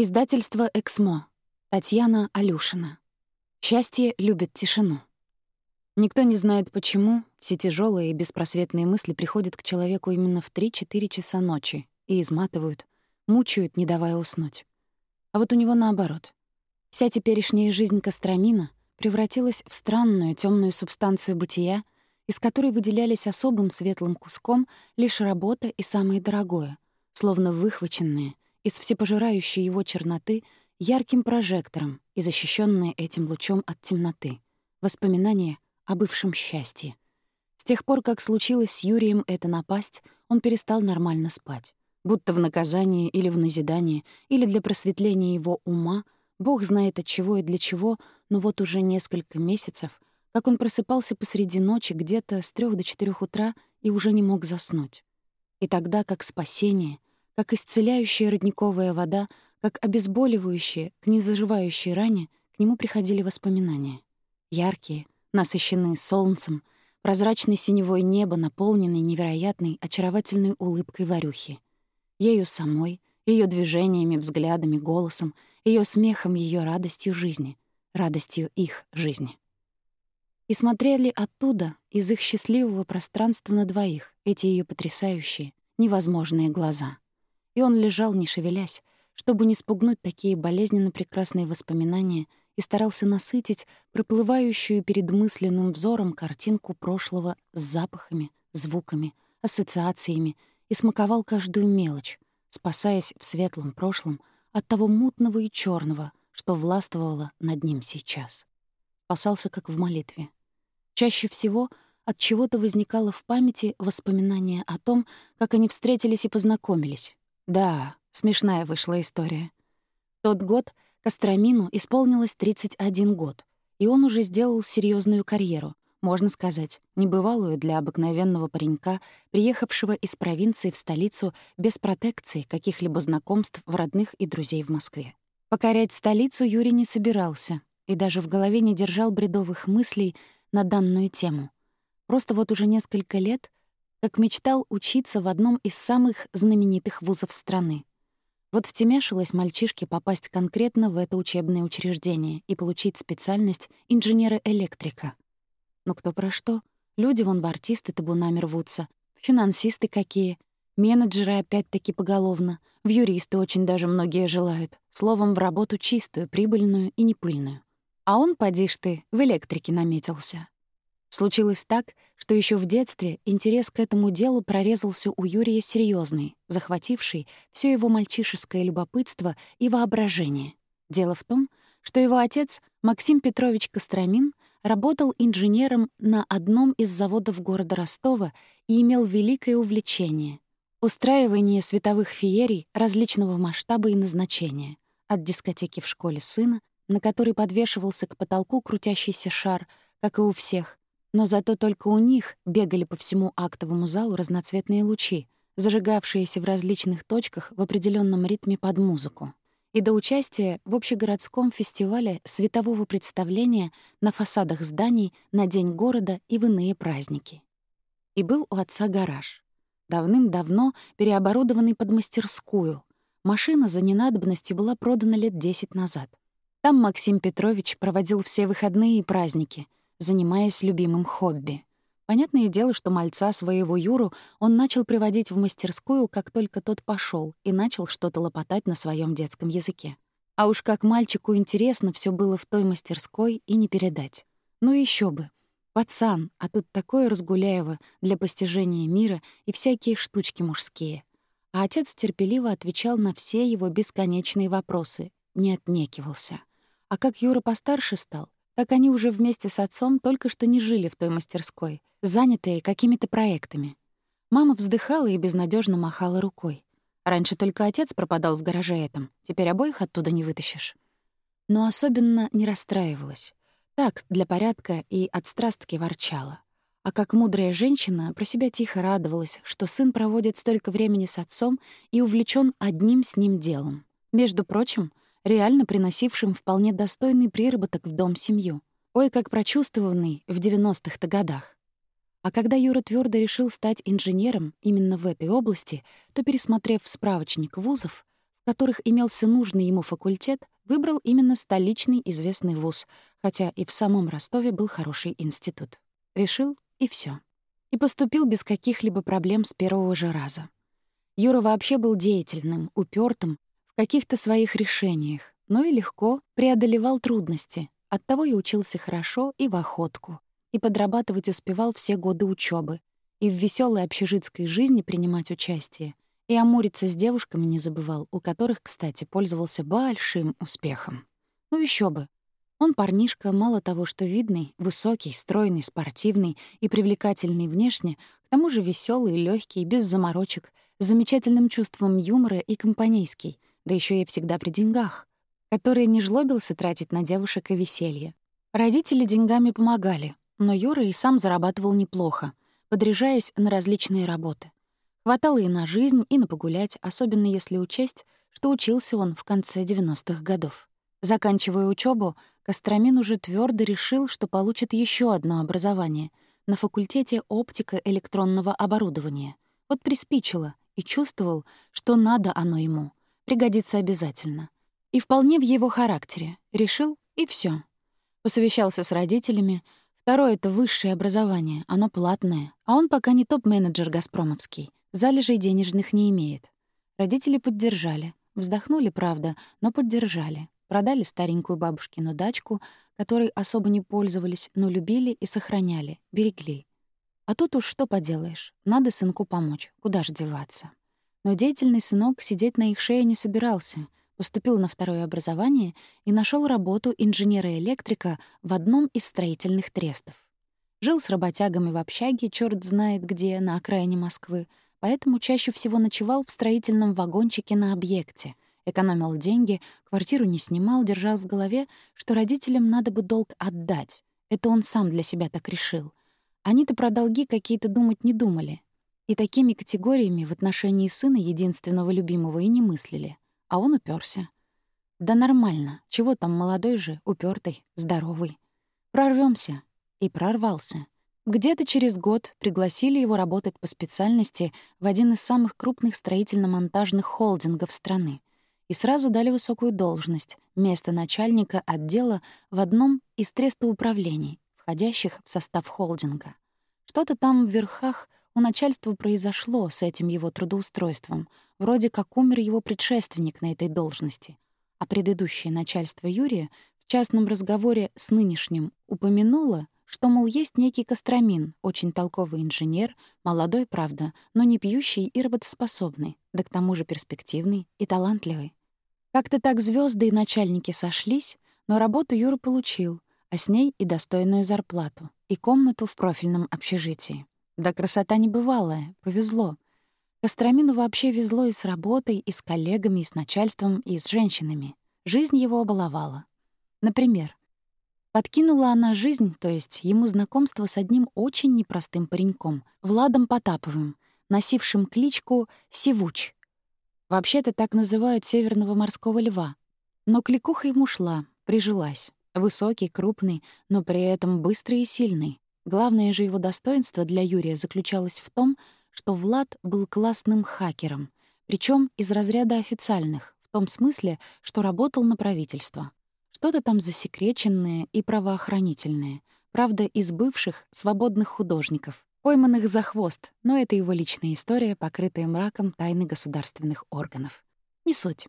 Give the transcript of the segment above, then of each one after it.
Издательство «Эксмо». Татьяна Алюшина. «Счастье любит тишину». Никто не знает почему, все тяжелые и беспросветные мысли приходят к человеку именно в 3-4 часа ночи и изматывают, мучают, не давая уснуть. А вот у него наоборот. Вся теперешняя жизнь Костромина превратилась в странную темную субстанцию бытия, из которой выделялись особым светлым куском лишь работа и самое дорогое, словно выхваченные — из всепожирающей его черноты ярким прожектором и защищенные этим лучом от темноты. Воспоминания о бывшем счастье. С тех пор, как случилось с Юрием эта напасть, он перестал нормально спать. Будто в наказание или в назидание, или для просветления его ума, бог знает от чего и для чего, но вот уже несколько месяцев, как он просыпался посреди ночи где-то с трех до четырех утра и уже не мог заснуть. И тогда, как спасение — как исцеляющая родниковая вода, как обезболивающая к незаживающей ране, к нему приходили воспоминания. Яркие, насыщенные солнцем, прозрачное синевое небо, наполненное невероятной, очаровательной улыбкой Варюхи. Ею самой, ее движениями, взглядами, голосом, ее смехом, ее радостью жизни, радостью их жизни. И смотрели оттуда, из их счастливого пространства на двоих, эти ее потрясающие, невозможные глаза — и он лежал, не шевелясь, чтобы не спугнуть такие болезненно прекрасные воспоминания и старался насытить проплывающую перед мысленным взором картинку прошлого с запахами, звуками, ассоциациями и смаковал каждую мелочь, спасаясь в светлом прошлом от того мутного и черного, что властвовало над ним сейчас. Спасался как в молитве. Чаще всего от чего-то возникало в памяти воспоминание о том, как они встретились и познакомились, да, смешная вышла история. Тот год Костромину исполнилось 31 год, и он уже сделал серьезную карьеру, можно сказать, небывалую для обыкновенного паренька, приехавшего из провинции в столицу без протекции каких-либо знакомств в родных и друзей в Москве. Покорять столицу Юрий не собирался и даже в голове не держал бредовых мыслей на данную тему. Просто вот уже несколько лет как мечтал учиться в одном из самых знаменитых вузов страны. Вот втемяшилось мальчишке попасть конкретно в это учебное учреждение и получить специальность инженера-электрика. Но кто про что? Люди вон в артисты табунами рвутся, финансисты какие, менеджеры опять-таки поголовно, в юристы очень даже многие желают, словом, в работу чистую, прибыльную и непыльную. А он, поди ты, в электрике наметился. Случилось так, что еще в детстве интерес к этому делу прорезался у Юрия серьезный, захвативший все его мальчишеское любопытство и воображение. Дело в том, что его отец, Максим Петрович Костромин, работал инженером на одном из заводов города Ростова и имел великое увлечение — устраивание световых феерий различного масштаба и назначения, от дискотеки в школе сына, на которой подвешивался к потолку крутящийся шар, как и у всех, но зато только у них бегали по всему актовому залу разноцветные лучи, зажигавшиеся в различных точках в определенном ритме под музыку. И до участия в общегородском фестивале светового представления на фасадах зданий на День города и в иные праздники. И был у отца гараж. Давным-давно переоборудованный под мастерскую. Машина за ненадобностью была продана лет 10 назад. Там Максим Петрович проводил все выходные и праздники — занимаясь любимым хобби. Понятное дело, что мальца своего Юру он начал приводить в мастерскую, как только тот пошел и начал что-то лопотать на своем детском языке. А уж как мальчику интересно все было в той мастерской и не передать. Ну еще бы. Пацан, а тут такое разгуляево для постижения мира и всякие штучки мужские. А отец терпеливо отвечал на все его бесконечные вопросы, не отнекивался. А как Юра постарше стал, как они уже вместе с отцом только что не жили в той мастерской, занятые какими-то проектами. Мама вздыхала и безнадежно махала рукой. Раньше только отец пропадал в гараже этом, теперь обоих оттуда не вытащишь. Но особенно не расстраивалась. Так, для порядка и от страстки ворчала. А как мудрая женщина про себя тихо радовалась, что сын проводит столько времени с отцом и увлечен одним с ним делом. Между прочим, реально приносившим вполне достойный приработок в дом семью. Ой, как прочувствованный в 90-х-то годах. А когда Юра твердо решил стать инженером именно в этой области, то, пересмотрев справочник вузов, в которых имелся нужный ему факультет, выбрал именно столичный известный вуз, хотя и в самом Ростове был хороший институт. Решил — и все. И поступил без каких-либо проблем с первого же раза. Юра вообще был деятельным, упертым каких-то своих решениях, но и легко преодолевал трудности, оттого и учился хорошо и в охотку, и подрабатывать успевал все годы учебы, и в веселой общежитской жизни принимать участие, и амуриться с девушками не забывал, у которых, кстати, пользовался большим успехом. Ну еще бы. Он парнишка, мало того, что видный, высокий, стройный, спортивный и привлекательный внешне, к тому же веселый, легкий, без заморочек, с замечательным чувством юмора и компанейский, да еще и всегда при деньгах, который не жлобился тратить на девушек и веселье. Родители деньгами помогали, но Юра и сам зарабатывал неплохо, подряжаясь на различные работы. Хватало и на жизнь, и на погулять, особенно если учесть, что учился он в конце 90-х годов. Заканчивая учебу, Костромин уже твердо решил, что получит еще одно образование на факультете оптика электронного оборудования. Вот приспичило и чувствовал, что надо оно ему, пригодится обязательно. И вполне в его характере. Решил — и все. Посовещался с родителями. Второе — это высшее образование, оно платное, а он пока не топ-менеджер «Газпромовский». Залежей денежных не имеет. Родители поддержали. Вздохнули, правда, но поддержали. Продали старенькую бабушкину дачку, которой особо не пользовались, но любили и сохраняли, берегли. А тут уж что поделаешь, надо сынку помочь, куда ж деваться. Но деятельный сынок сидеть на их шее не собирался, поступил на второе образование и нашел работу инженера-электрика в одном из строительных трестов. Жил с работягами в общаге, черт знает где, на окраине Москвы, поэтому чаще всего ночевал в строительном вагончике на объекте, экономил деньги, квартиру не снимал, держал в голове, что родителям надо бы долг отдать. Это он сам для себя так решил. Они-то про долги какие-то думать не думали. И такими категориями в отношении сына единственного любимого и не мыслили. А он уперся. Да нормально, чего там молодой же, упертый, здоровый. Прорвемся. И прорвался. Где-то через год пригласили его работать по специальности в один из самых крупных строительно-монтажных холдингов страны и сразу дали высокую должность — место начальника отдела в одном из трестоуправлений, входящих в состав холдинга. Что-то там в верхах у начальства произошло с этим его трудоустройством. Вроде как умер его предшественник на этой должности. А предыдущее начальство Юрия в частном разговоре с нынешним упомянуло — что, мол, есть некий Костромин, очень толковый инженер, молодой, правда, но не пьющий и работоспособный, да к тому же перспективный и талантливый. Как-то так звезды и начальники сошлись, но работу Юра получил, а с ней и достойную зарплату, и комнату в профильном общежитии. Да красота небывалая, повезло. Костромину вообще везло и с работой, и с коллегами, и с начальством, и с женщинами. Жизнь его обаловала. Например, Подкинула она жизнь, то есть ему знакомство с одним очень непростым пареньком, Владом Потаповым, носившим кличку Сивуч. Вообще-то так называют северного морского льва. Но кликуха ему шла, прижилась. Высокий, крупный, но при этом быстрый и сильный. Главное же его достоинство для Юрия заключалось в том, что Влад был классным хакером, причем из разряда официальных, в том смысле, что работал на правительство. Что-то там засекреченное и правоохранительное. Правда, из бывших свободных художников, пойманных за хвост, но это его личная история, покрытая мраком тайны государственных органов. Не суть.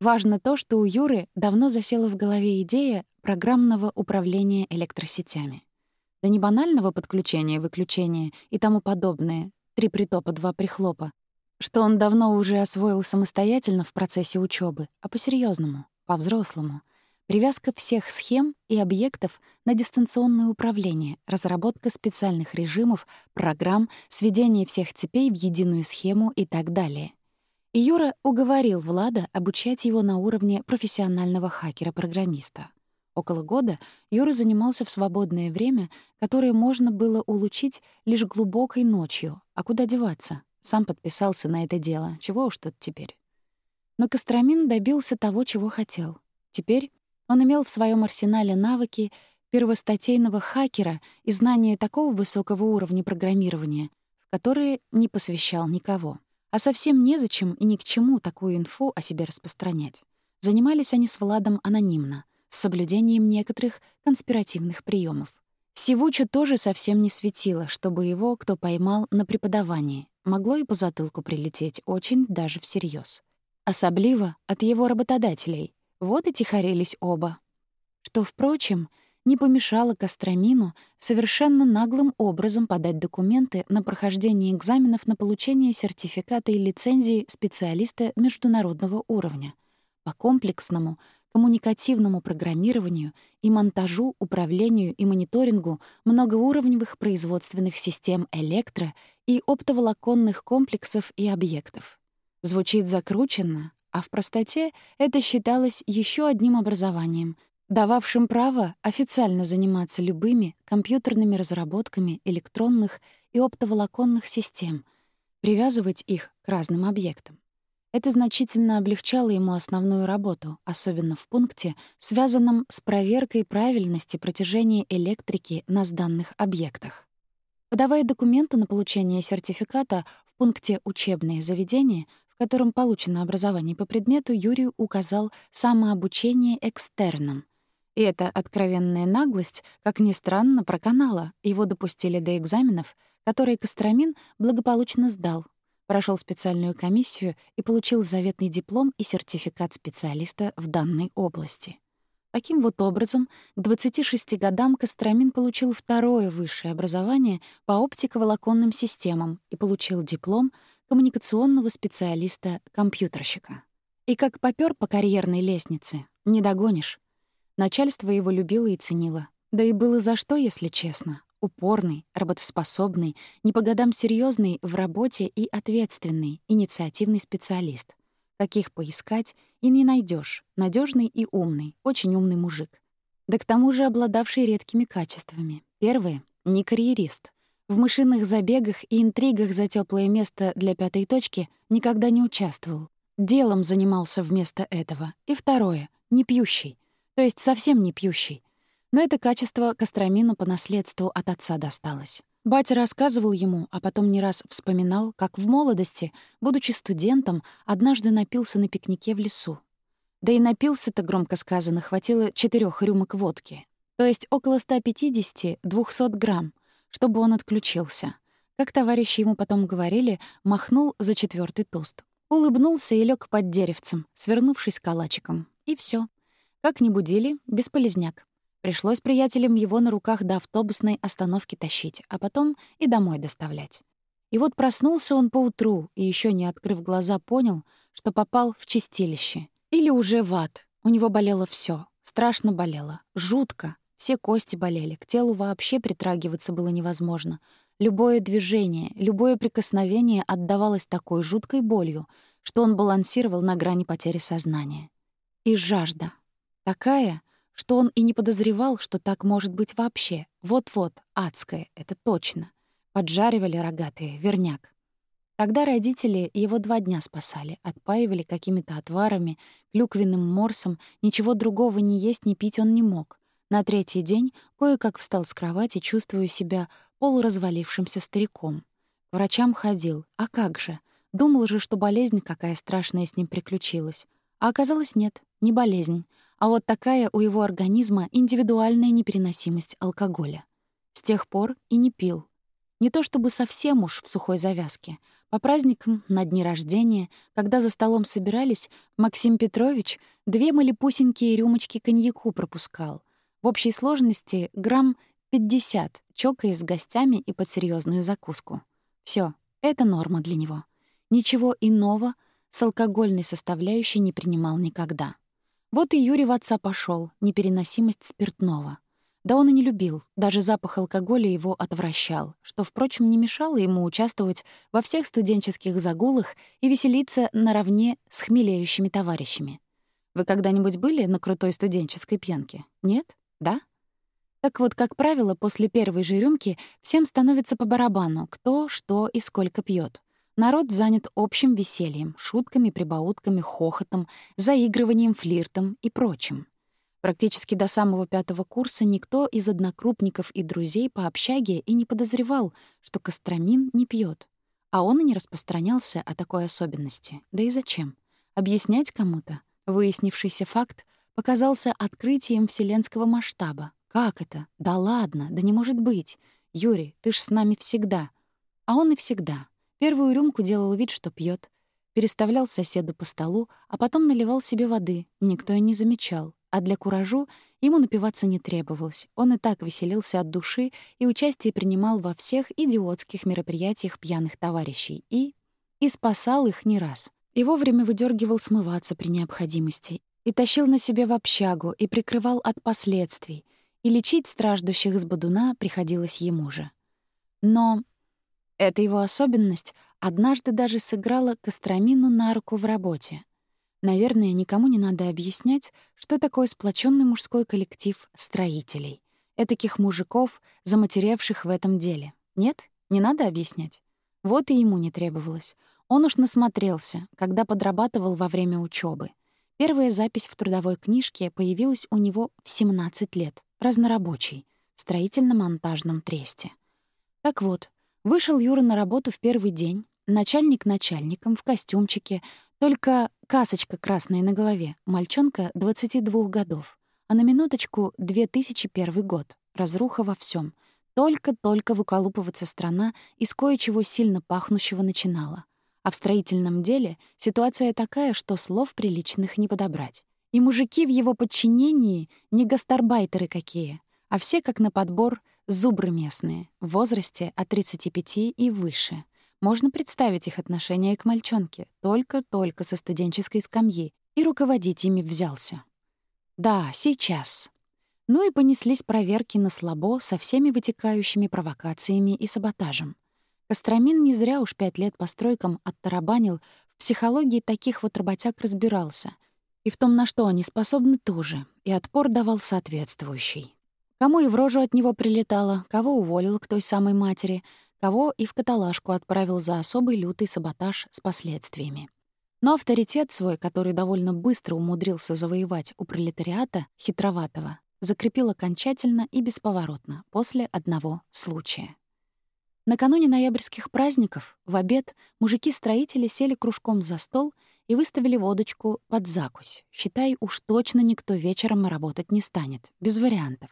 Важно то, что у Юры давно засела в голове идея программного управления электросетями. Да не банального подключения, выключения и тому подобное, три притопа, два прихлопа, что он давно уже освоил самостоятельно в процессе учебы, а по серьезному по-взрослому — Привязка всех схем и объектов на дистанционное управление, разработка специальных режимов, программ, сведение всех цепей в единую схему и так далее. И Юра уговорил Влада обучать его на уровне профессионального хакера-программиста. Около года Юра занимался в свободное время, которое можно было улучшить лишь глубокой ночью. А куда деваться? Сам подписался на это дело. Чего уж тут теперь. Но Костромин добился того, чего хотел. Теперь он имел в своем арсенале навыки первостатейного хакера и знания такого высокого уровня программирования, в которые не посвящал никого. А совсем незачем и ни к чему такую инфу о себе распространять. Занимались они с Владом анонимно, с соблюдением некоторых конспиративных приемов. Сивучу тоже совсем не светило, чтобы его кто поймал на преподавании. Могло и по затылку прилететь очень даже всерьез. Особливо от его работодателей. Вот и тихорились оба. Что, впрочем, не помешало Костромину совершенно наглым образом подать документы на прохождение экзаменов на получение сертификата и лицензии специалиста международного уровня по комплексному коммуникативному программированию и монтажу, управлению и мониторингу многоуровневых производственных систем электро- и оптоволоконных комплексов и объектов. Звучит закрученно, а в простоте это считалось еще одним образованием, дававшим право официально заниматься любыми компьютерными разработками электронных и оптоволоконных систем, привязывать их к разным объектам. Это значительно облегчало ему основную работу, особенно в пункте, связанном с проверкой правильности протяжения электрики на сданных объектах. Подавая документы на получение сертификата в пункте «Учебные заведения», в котором получено образование по предмету, Юрий указал самообучение экстерном, и эта откровенная наглость, как ни странно, проканала. Его допустили до экзаменов, которые Костромин благополучно сдал, прошел специальную комиссию и получил заветный диплом и сертификат специалиста в данной области. Таким вот образом, к 26 годам Костромин получил второе высшее образование по оптиковолоконным системам и получил диплом коммуникационного специалиста-компьютерщика. И как попёр по карьерной лестнице, не догонишь. Начальство его любило и ценило. Да и было за что, если честно. Упорный, работоспособный, не по годам серьезный в работе и ответственный, инициативный специалист. Каких поискать и не найдешь. Надежный и умный, очень умный мужик. Да к тому же обладавший редкими качествами. Первое — не карьерист. В мышиных забегах и интригах за теплое место для пятой точки никогда не участвовал. Делом занимался вместо этого. И второе — не пьющий то есть совсем не пьющий. Но это качество Костромину по наследству от отца досталось. Батя рассказывал ему, а потом не раз вспоминал, как в молодости, будучи студентом, однажды напился на пикнике в лесу. Да и напился-то, громко сказано, хватило четырех рюмок водки, то есть около 150-200 грамм, чтобы он отключился. Как товарищи ему потом говорили, махнул за четвертый тост. Улыбнулся и лег под деревцем, свернувшись калачиком. И все. Как ни будили, бесполезняк. Пришлось приятелям его на руках до автобусной остановки тащить, а потом и домой доставлять. И вот проснулся он поутру и, еще не открыв глаза, понял, что попал в чистилище. Или уже в ад. У него болело все, Страшно болело. Жутко. Все кости болели. К телу вообще притрагиваться было невозможно. Любое движение, любое прикосновение отдавалось такой жуткой болью, что он балансировал на грани потери сознания. И жажда. Такая, что он и не подозревал, что так может быть вообще. Вот-вот, адское, это точно. Поджаривали рогатые, верняк. Тогда родители его два дня спасали, отпаивали какими-то отварами, клюквенным морсом, ничего другого ни есть, ни пить он не мог. На третий день кое-как встал с кровати, чувствуя себя полуразвалившимся стариком. К врачам ходил. А как же? Думал же, что болезнь какая страшная с ним приключилась. А оказалось, нет, не болезнь, а вот такая у его организма индивидуальная непереносимость алкоголя. С тех пор и не пил. Не то чтобы совсем уж в сухой завязке. По праздникам, на дни рождения, когда за столом собирались, Максим Петрович две малепусенькие рюмочки коньяку пропускал. В общей сложности грамм 50, чокаясь с гостями и под серьезную закуску. Все, это норма для него. Ничего иного с алкогольной составляющей не принимал никогда. Вот и Юрий в отца пошел, непереносимость спиртного. Да он и не любил, даже запах алкоголя его отвращал, что, впрочем, не мешало ему участвовать во всех студенческих загулах и веселиться наравне с хмелеющими товарищами. Вы когда-нибудь были на крутой студенческой пьянке? Нет? Да? Так вот, как правило, после первой же рюмки всем становится по барабану, кто, что и сколько пьет. Народ занят общим весельем, шутками, прибаутками, хохотом, заигрыванием, флиртом и прочим. Практически до самого пятого курса никто из однокрупников и друзей по общаге и не подозревал, что Костромин не пьет. А он и не распространялся о такой особенности. Да и зачем? Объяснять кому-то? Выяснившийся факт показался открытием вселенского масштаба. Как это? Да ладно, да не может быть. Юрий, ты ж с нами всегда. А он и всегда. Первую рюмку делал вид, что пьет, переставлял соседу по столу, а потом наливал себе воды. Никто и не замечал. А для куражу ему напиваться не требовалось. Он и так веселился от души и участие принимал во всех идиотских мероприятиях пьяных товарищей. И... и спасал их не раз. И вовремя выдергивал смываться при необходимости. И тащил на себе в общагу, и прикрывал от последствий. И лечить страждущих с бодуна приходилось ему же. Но эта его особенность однажды даже сыграла Костромину на руку в работе. Наверное, никому не надо объяснять, что такое сплоченный мужской коллектив строителей. Этаких мужиков, заматеревших в этом деле. Нет? Не надо объяснять? Вот и ему не требовалось. Он уж насмотрелся, когда подрабатывал во время учебы. Первая запись в трудовой книжке появилась у него в 17 лет, разнорабочий, в строительно-монтажном тресте. Так вот, вышел Юра на работу в первый день, начальник начальником, в костюмчике, только касочка красная на голове, мальчонка 22 годов. А на минуточку 2001 год. Разруха во всем. Только-только выколупываться страна из кое-чего сильно пахнущего начинала. А в строительном деле ситуация такая, что слов приличных не подобрать. И мужики в его подчинении не гастарбайтеры какие, а все как на подбор зубры местные, в возрасте от 35 и выше — можно представить их отношение к мальчонке, только-только со студенческой скамьи, и руководить ими взялся. Да, сейчас. Ну и понеслись проверки на слабо со всеми вытекающими провокациями и саботажем. Костромин не зря уж пять лет по стройкам оттарабанил, в психологии таких вот работяг разбирался. И в том, на что они способны, тоже. И отпор давал соответствующий. Кому и в рожу от него прилетало, кого уволил к той самой матери — кого и в каталажку отправил за особый лютый саботаж с последствиями. Но авторитет свой, который довольно быстро умудрился завоевать у пролетариата, хитроватого, закрепил окончательно и бесповоротно после одного случая. Накануне ноябрьских праздников в обед мужики-строители сели кружком за стол и выставили водочку под закусь. Считай, уж точно никто вечером работать не станет, без вариантов.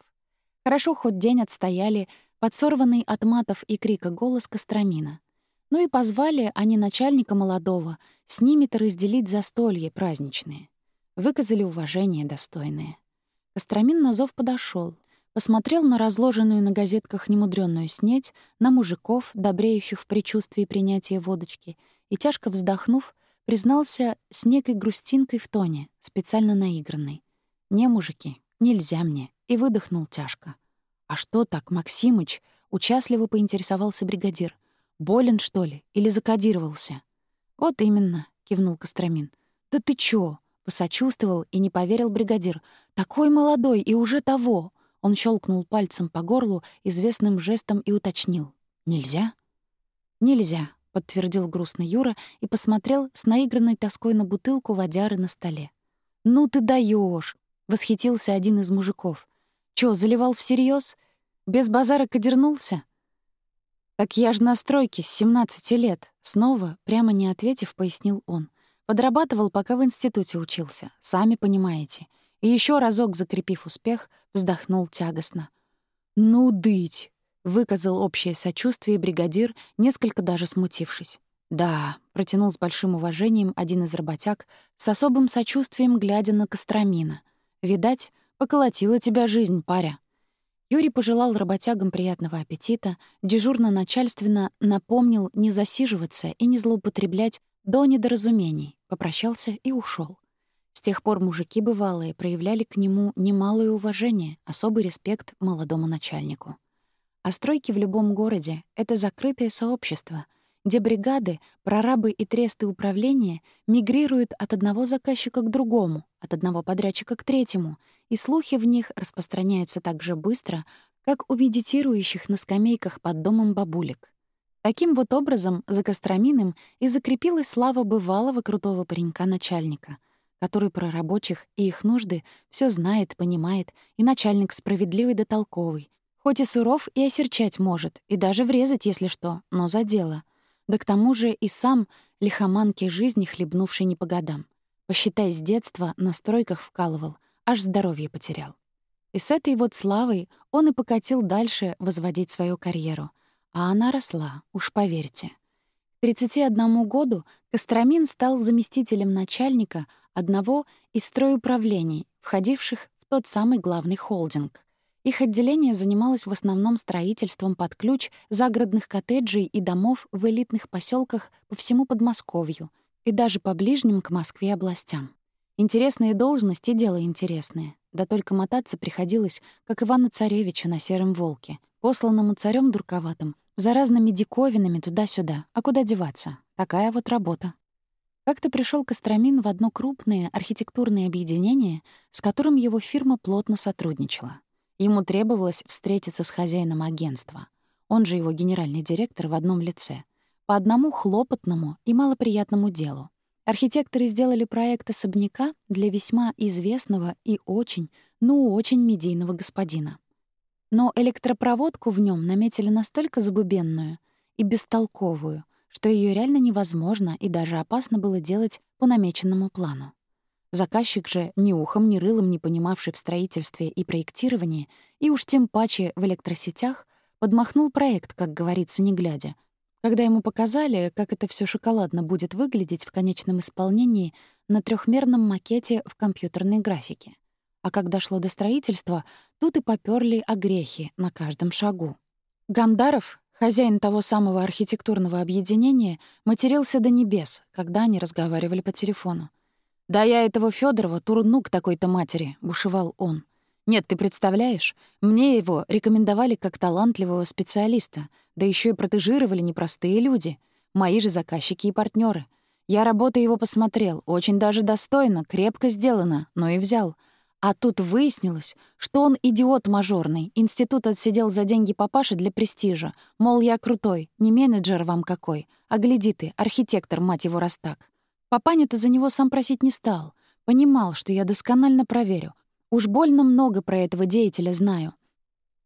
Хорошо, хоть день отстояли подсорванный от матов и крика голос Костромина. Ну и позвали они начальника молодого с ними-то разделить застолье праздничные. Выказали уважение достойное. Костромин на зов подошел, посмотрел на разложенную на газетках немудрённую снеть, на мужиков, добреющих в предчувствии принятия водочки, и, тяжко вздохнув, признался с некой грустинкой в тоне, специально наигранной. «Не, мужики, нельзя мне», и выдохнул тяжко. «А что так, Максимыч?» — участливо поинтересовался бригадир. «Болен, что ли? Или закодировался?» «Вот именно», — кивнул Костромин. «Да ты чё?» — посочувствовал и не поверил бригадир. «Такой молодой и уже того!» Он щелкнул пальцем по горлу известным жестом и уточнил. «Нельзя?» «Нельзя», — подтвердил грустно Юра и посмотрел с наигранной тоской на бутылку водяры на столе. «Ну ты даешь! восхитился один из мужиков. Чё, заливал всерьез? Без базара кодернулся? Так я ж на стройке с 17 лет. Снова, прямо не ответив, пояснил он. Подрабатывал, пока в институте учился. Сами понимаете. И еще разок, закрепив успех, вздохнул тягостно. «Ну, дыть!» — выказал общее сочувствие бригадир, несколько даже смутившись. «Да», — протянул с большим уважением один из работяг, с особым сочувствием глядя на Костромина. «Видать, Поколотила тебя жизнь, паря». Юрий пожелал работягам приятного аппетита, дежурно-начальственно напомнил не засиживаться и не злоупотреблять до недоразумений, попрощался и ушел. С тех пор мужики бывалые проявляли к нему немалое уважение, особый респект молодому начальнику. А стройки в любом городе — это закрытое сообщество — где бригады, прорабы и тресты управления мигрируют от одного заказчика к другому, от одного подрядчика к третьему, и слухи в них распространяются так же быстро, как у медитирующих на скамейках под домом бабулек. Таким вот образом за Костроминым и закрепилась слава бывалого крутого паренька-начальника, который про рабочих и их нужды все знает, понимает, и начальник справедливый да толковый, хоть и суров и осерчать может, и даже врезать, если что, но за дело — Да к тому же и сам лихоманки жизни, хлебнувший не по годам. Посчитай, с детства на стройках вкалывал, аж здоровье потерял. И с этой вот славой он и покатил дальше возводить свою карьеру. А она росла, уж поверьте. К 31 году Костромин стал заместителем начальника одного из стройуправлений, входивших в тот самый главный холдинг. Их отделение занималось в основном строительством под ключ загородных коттеджей и домов в элитных поселках по всему Подмосковью и даже по ближним к Москве областям. Интересные должности — дело интересное. Да только мотаться приходилось, как Ивану Царевичу на сером волке, посланному царем дурковатым, за разными диковинами туда-сюда. А куда деваться? Такая вот работа. Как-то пришел Костромин в одно крупное архитектурное объединение, с которым его фирма плотно сотрудничала. Ему требовалось встретиться с хозяином агентства, он же его генеральный директор в одном лице, по одному хлопотному и малоприятному делу. Архитекторы сделали проект особняка для весьма известного и очень, ну очень медийного господина. Но электропроводку в нем наметили настолько забубенную и бестолковую, что ее реально невозможно и даже опасно было делать по намеченному плану. Заказчик же ни ухом, ни рылом не понимавший в строительстве и проектировании, и уж тем паче в электросетях, подмахнул проект, как говорится, не глядя. Когда ему показали, как это все шоколадно будет выглядеть в конечном исполнении на трехмерном макете в компьютерной графике. А когда шло до строительства, тут и попёрли огрехи на каждом шагу. Гандаров, хозяин того самого архитектурного объединения, матерился до небес, когда они разговаривали по телефону. «Да я этого Федорова турну к такой-то матери», — бушевал он. «Нет, ты представляешь, мне его рекомендовали как талантливого специалиста, да еще и протежировали непростые люди, мои же заказчики и партнеры. Я работу его посмотрел, очень даже достойно, крепко сделано, но и взял. А тут выяснилось, что он идиот мажорный, институт отсидел за деньги папаши для престижа, мол, я крутой, не менеджер вам какой, а гляди ты, архитектор, мать его, раз так. Папаня-то за него сам просить не стал. Понимал, что я досконально проверю. Уж больно много про этого деятеля знаю.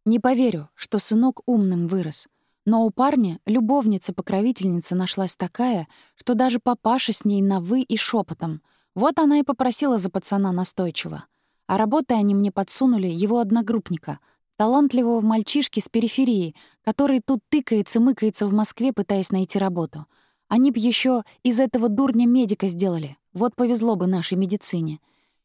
Не поверю, что сынок умным вырос. Но у парня любовница-покровительница нашлась такая, что даже папаша с ней на «вы» и шепотом. Вот она и попросила за пацана настойчиво. А работой они мне подсунули его одногруппника, талантливого мальчишки с периферии, который тут тыкается-мыкается в Москве, пытаясь найти работу — они б еще из этого дурня медика сделали. Вот повезло бы нашей медицине.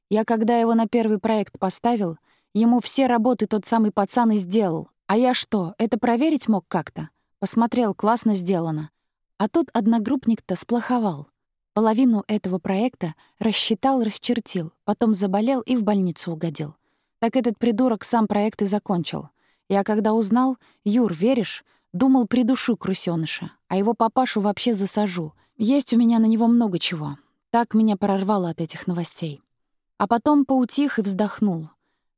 Я когда его на первый проект поставил, ему все работы тот самый пацан и сделал. А я что, это проверить мог как-то? Посмотрел, классно сделано. А тут одногруппник-то сплоховал. Половину этого проекта рассчитал, расчертил, потом заболел и в больницу угодил. Так этот придурок сам проект и закончил. Я когда узнал, Юр, веришь, Думал, придушу крысёныша, а его папашу вообще засажу. Есть у меня на него много чего. Так меня прорвало от этих новостей. А потом поутих и вздохнул,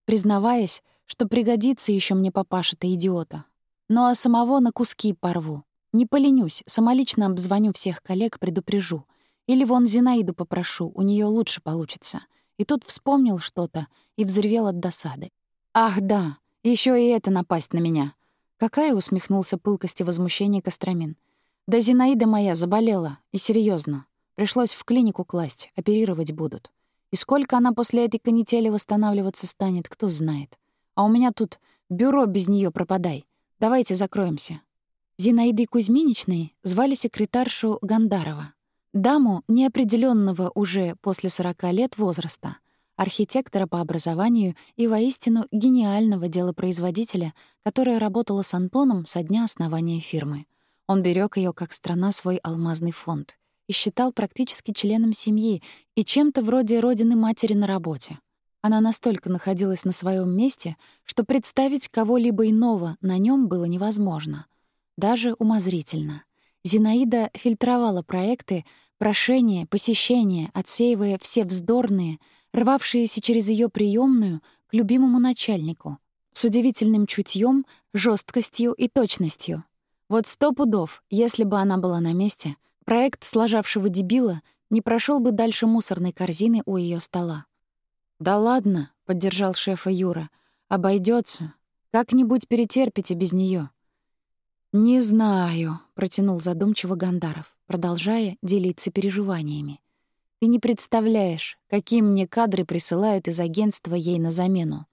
признаваясь, что пригодится еще мне папаша-то идиота. Ну а самого на куски порву. Не поленюсь, самолично обзвоню всех коллег, предупрежу. Или вон Зинаиду попрошу, у нее лучше получится. И тут вспомнил что-то и взревел от досады. Ах, да, еще и это напасть на меня. «Какая?» — усмехнулся пылкости возмущения Костромин. «Да Зинаида моя заболела, и серьезно. Пришлось в клинику класть, оперировать будут. И сколько она после этой канители восстанавливаться станет, кто знает. А у меня тут бюро без нее пропадай. Давайте закроемся». Зинаидой Кузьминичной звали секретаршу Гандарова. Даму неопределенного уже после 40 лет возраста — архитектора по образованию и воистину гениального делопроизводителя, которая работала с Антоном со дня основания фирмы. Он берег ее как страна свой алмазный фонд и считал практически членом семьи и чем-то вроде родины матери на работе. Она настолько находилась на своем месте, что представить кого-либо иного на нем было невозможно. Даже умозрительно. Зинаида фильтровала проекты, прошения, посещения, отсеивая все вздорные — рвавшиеся через ее приемную к любимому начальнику, с удивительным чутьем, жесткостью и точностью. Вот сто пудов, если бы она была на месте, проект сложавшего дебила не прошел бы дальше мусорной корзины у ее стола. «Да ладно», — поддержал шефа Юра, — «обойдется. Как-нибудь перетерпите без нее. «Не знаю», — протянул задумчиво Гандаров, продолжая делиться переживаниями. «Ты не представляешь, какие мне кадры присылают из агентства ей на замену.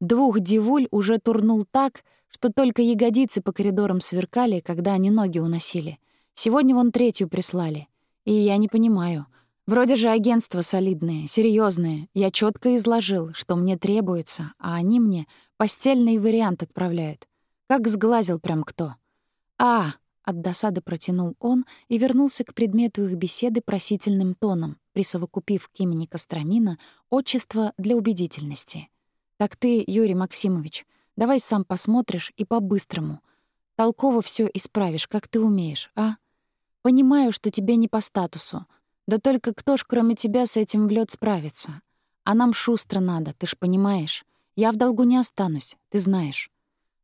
Двух дивуль уже турнул так, что только ягодицы по коридорам сверкали, когда они ноги уносили. Сегодня вон третью прислали. И я не понимаю. Вроде же агентство солидное, серьезное. Я четко изложил, что мне требуется, а они мне постельный вариант отправляют. Как сглазил прям кто. «А!» — от досады протянул он и вернулся к предмету их беседы просительным тоном, присовокупив к имени Костромина отчество для убедительности. «Так ты, Юрий Максимович, давай сам посмотришь и по-быстрому. Толково все исправишь, как ты умеешь, а? Понимаю, что тебе не по статусу. Да только кто ж кроме тебя с этим в лёд справится? А нам шустро надо, ты ж понимаешь. Я в долгу не останусь, ты знаешь».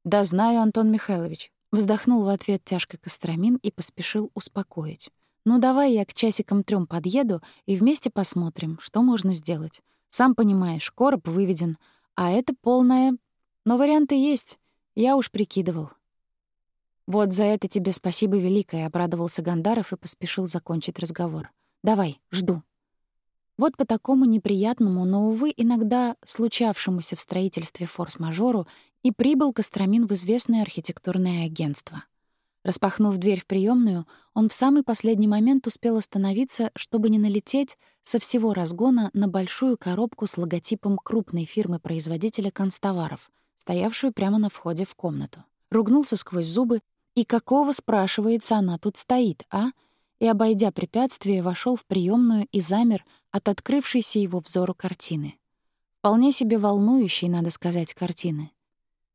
«Да знаю, Антон Михайлович. Вздохнул в ответ тяжко Костромин и поспешил успокоить. «Ну давай я к часикам трём подъеду и вместе посмотрим, что можно сделать. Сам понимаешь, короб выведен, а это полное... Но варианты есть, я уж прикидывал». «Вот за это тебе спасибо великое», — обрадовался Гандаров и поспешил закончить разговор. «Давай, жду». Вот по такому неприятному, но, увы, иногда случавшемуся в строительстве форс-мажору и прибыл Костромин в известное архитектурное агентство. Распахнув дверь в приемную, он в самый последний момент успел остановиться, чтобы не налететь со всего разгона на большую коробку с логотипом крупной фирмы-производителя констоваров, стоявшую прямо на входе в комнату. Ругнулся сквозь зубы, и какого, спрашивается, она тут стоит, а? И, обойдя препятствие, вошел в приемную и замер от открывшейся его взору картины. Вполне себе волнующей, надо сказать, картины.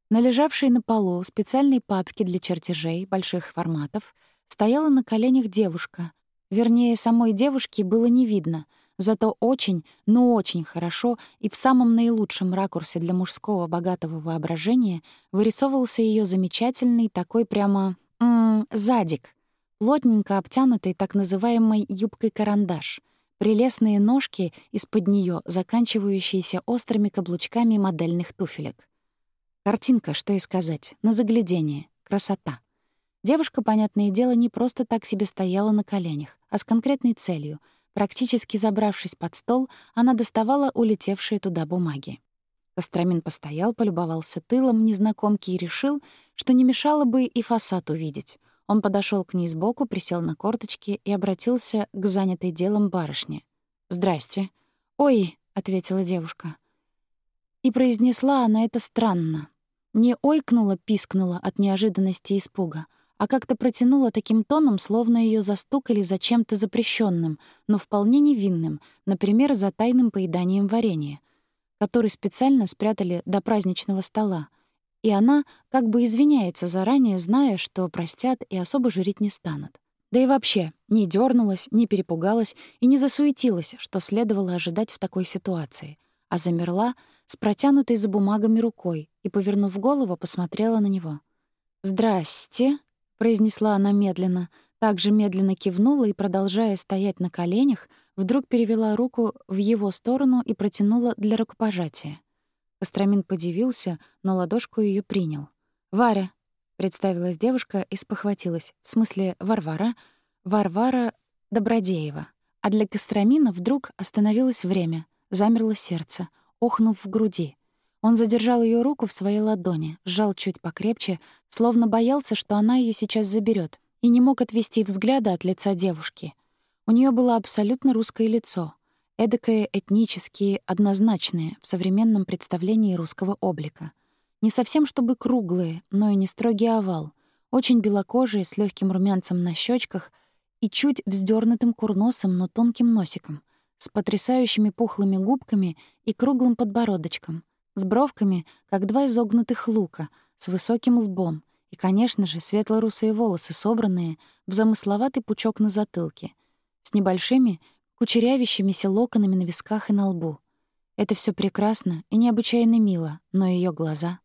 На лежавшей на полу специальной папке для чертежей больших форматов стояла на коленях девушка. Вернее, самой девушки было не видно, зато очень, ну очень хорошо и в самом наилучшем ракурсе для мужского богатого воображения вырисовывался ее замечательный такой прямо... М задик, плотненько обтянутый так называемой юбкой-карандаш — прелестные ножки из-под нее, заканчивающиеся острыми каблучками модельных туфелек. Картинка, что и сказать, на заглядение, красота. Девушка, понятное дело, не просто так себе стояла на коленях, а с конкретной целью. Практически забравшись под стол, она доставала улетевшие туда бумаги. Костромин постоял, полюбовался тылом незнакомки и решил, что не мешало бы и фасад увидеть. Он подошел к ней сбоку, присел на корточки и обратился к занятой делом барышне. «Здрасте». «Ой», — ответила девушка. И произнесла она это странно. Не ойкнула, пискнула от неожиданности и испуга, а как-то протянула таким тоном, словно ее застукали за чем-то запрещенным, но вполне невинным, например, за тайным поеданием варенья, который специально спрятали до праздничного стола — и она как бы извиняется заранее, зная, что простят и особо журить не станут. Да и вообще, не дернулась, не перепугалась и не засуетилась, что следовало ожидать в такой ситуации, а замерла с протянутой за бумагами рукой и, повернув голову, посмотрела на него. «Здрасте», — произнесла она медленно, также медленно кивнула и, продолжая стоять на коленях, вдруг перевела руку в его сторону и протянула для рукопожатия. Костромин подивился, но ладошку ее принял. «Варя», — представилась девушка и спохватилась. В смысле, Варвара. Варвара Добродеева. А для Костромина вдруг остановилось время, замерло сердце, охнув в груди. Он задержал ее руку в своей ладони, сжал чуть покрепче, словно боялся, что она ее сейчас заберет, и не мог отвести взгляда от лица девушки. У нее было абсолютно русское лицо, эдакое этнические, однозначные в современном представлении русского облика. Не совсем чтобы круглые, но и не строгий овал, очень белокожие, с легким румянцем на щечках и чуть вздернутым курносом, но тонким носиком, с потрясающими пухлыми губками и круглым подбородочком, с бровками, как два изогнутых лука, с высоким лбом и, конечно же, светло-русые волосы, собранные в замысловатый пучок на затылке, с небольшими, кучерявящимися локонами на висках и на лбу. Это все прекрасно и необычайно мило, но ее глаза...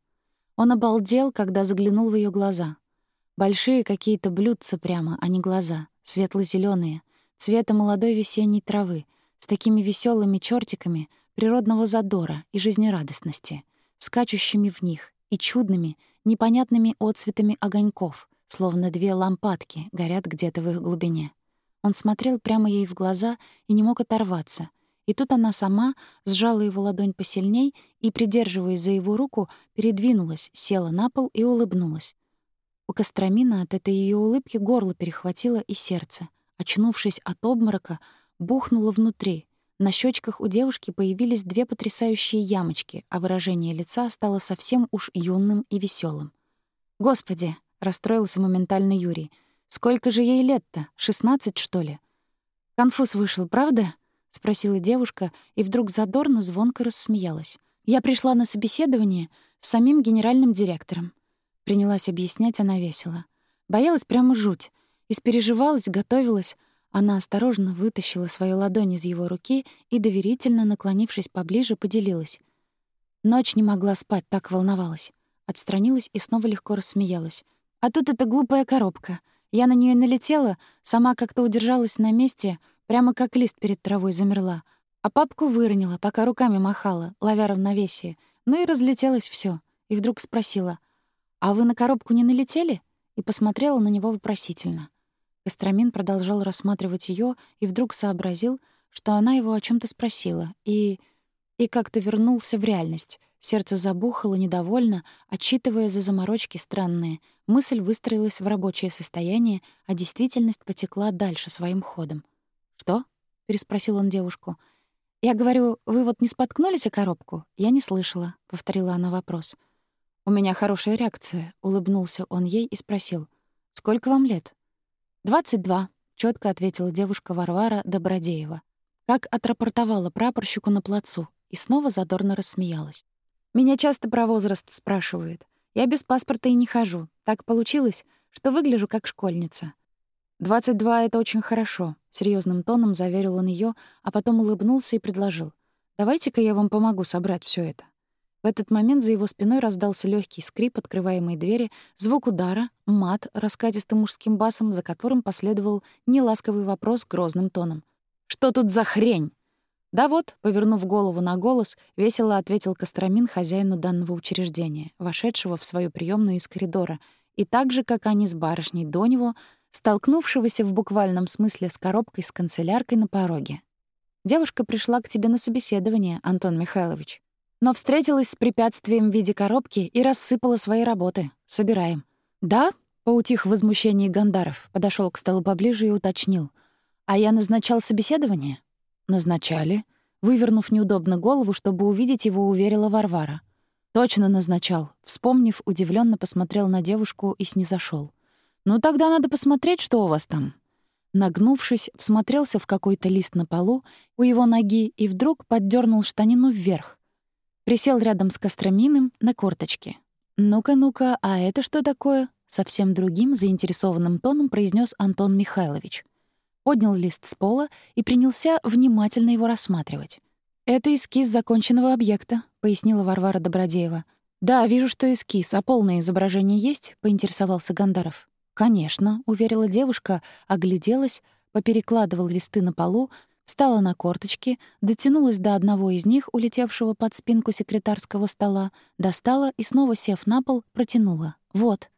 Он обалдел, когда заглянул в ее глаза. Большие какие-то блюдца прямо, а не глаза, светло зеленые цвета молодой весенней травы, с такими веселыми чертиками природного задора и жизнерадостности, скачущими в них и чудными, непонятными отцветами огоньков, словно две лампадки горят где-то в их глубине. Он смотрел прямо ей в глаза и не мог оторваться. И тут она сама сжала его ладонь посильней и, придерживаясь за его руку, передвинулась, села на пол и улыбнулась. У Костромина от этой ее улыбки горло перехватило и сердце. Очнувшись от обморока, бухнуло внутри. На щечках у девушки появились две потрясающие ямочки, а выражение лица стало совсем уж юным и веселым. «Господи!» — расстроился моментально Юрий. «Сколько же ей лет-то? Шестнадцать, что ли?» «Конфуз вышел, правда?» — спросила девушка, и вдруг задорно звонко рассмеялась. «Я пришла на собеседование с самим генеральным директором». Принялась объяснять она весело. Боялась прямо жуть. Испереживалась, готовилась, она осторожно вытащила свою ладонь из его руки и, доверительно наклонившись поближе, поделилась. Ночь не могла спать, так волновалась. Отстранилась и снова легко рассмеялась. А тут эта глупая коробка. Я на нее налетела, сама как-то удержалась на месте, прямо как лист перед травой замерла. А папку выронила, пока руками махала, ловя равновесие. Ну и разлетелось все. И вдруг спросила, «А вы на коробку не налетели?» И посмотрела на него вопросительно. Костромин продолжал рассматривать ее и вдруг сообразил, что она его о чем то спросила, и... и как-то вернулся в реальность. Сердце забухало недовольно, отчитывая за заморочки странные. Мысль выстроилась в рабочее состояние, а действительность потекла дальше своим ходом. «Что?» — переспросил он девушку. «Я говорю, вы вот не споткнулись о коробку?» «Я не слышала», — повторила она вопрос. «У меня хорошая реакция», — улыбнулся он ей и спросил. «Сколько вам лет?» «Двадцать два», — чётко ответила девушка Варвара Добродеева. Как отрапортовала прапорщику на плацу, и снова задорно рассмеялась. «Меня часто про возраст спрашивают. Я без паспорта и не хожу. Так получилось, что выгляжу как школьница». «Двадцать два — это очень хорошо», — серьезным тоном заверил он ее, а потом улыбнулся и предложил. «Давайте-ка я вам помогу собрать все это». В этот момент за его спиной раздался легкий скрип открываемой двери, звук удара, мат раскатистым мужским басом, за которым последовал неласковый вопрос грозным тоном. «Что тут за хрень?» «Да вот», — повернув голову на голос, весело ответил Костромин хозяину данного учреждения, вошедшего в свою приемную из коридора, и так же, как они с барышней до него, столкнувшегося в буквальном смысле с коробкой с канцеляркой на пороге. «Девушка пришла к тебе на собеседование, Антон Михайлович но встретилась с препятствием в виде коробки и рассыпала свои работы. Собираем. «Да?» — поутих в возмущении Гандаров, подошел к столу поближе и уточнил. «А я назначал собеседование?» «Назначали». Вывернув неудобно голову, чтобы увидеть его, уверила Варвара. «Точно назначал». Вспомнив, удивленно посмотрел на девушку и снизошёл. «Ну тогда надо посмотреть, что у вас там». Нагнувшись, всмотрелся в какой-то лист на полу у его ноги и вдруг поддернул штанину вверх. Присел рядом с Костроминым на корточке. «Ну-ка, ну-ка, а это что такое?» Совсем другим, заинтересованным тоном произнес Антон Михайлович. Поднял лист с пола и принялся внимательно его рассматривать. «Это эскиз законченного объекта», — пояснила Варвара Добродеева. «Да, вижу, что эскиз, а полное изображение есть?» — поинтересовался Гандаров. «Конечно», — уверила девушка, огляделась, поперекладывал листы на полу, Встала на корточки, дотянулась до одного из них, улетевшего под спинку секретарского стола, достала и, снова сев на пол, протянула. «Вот».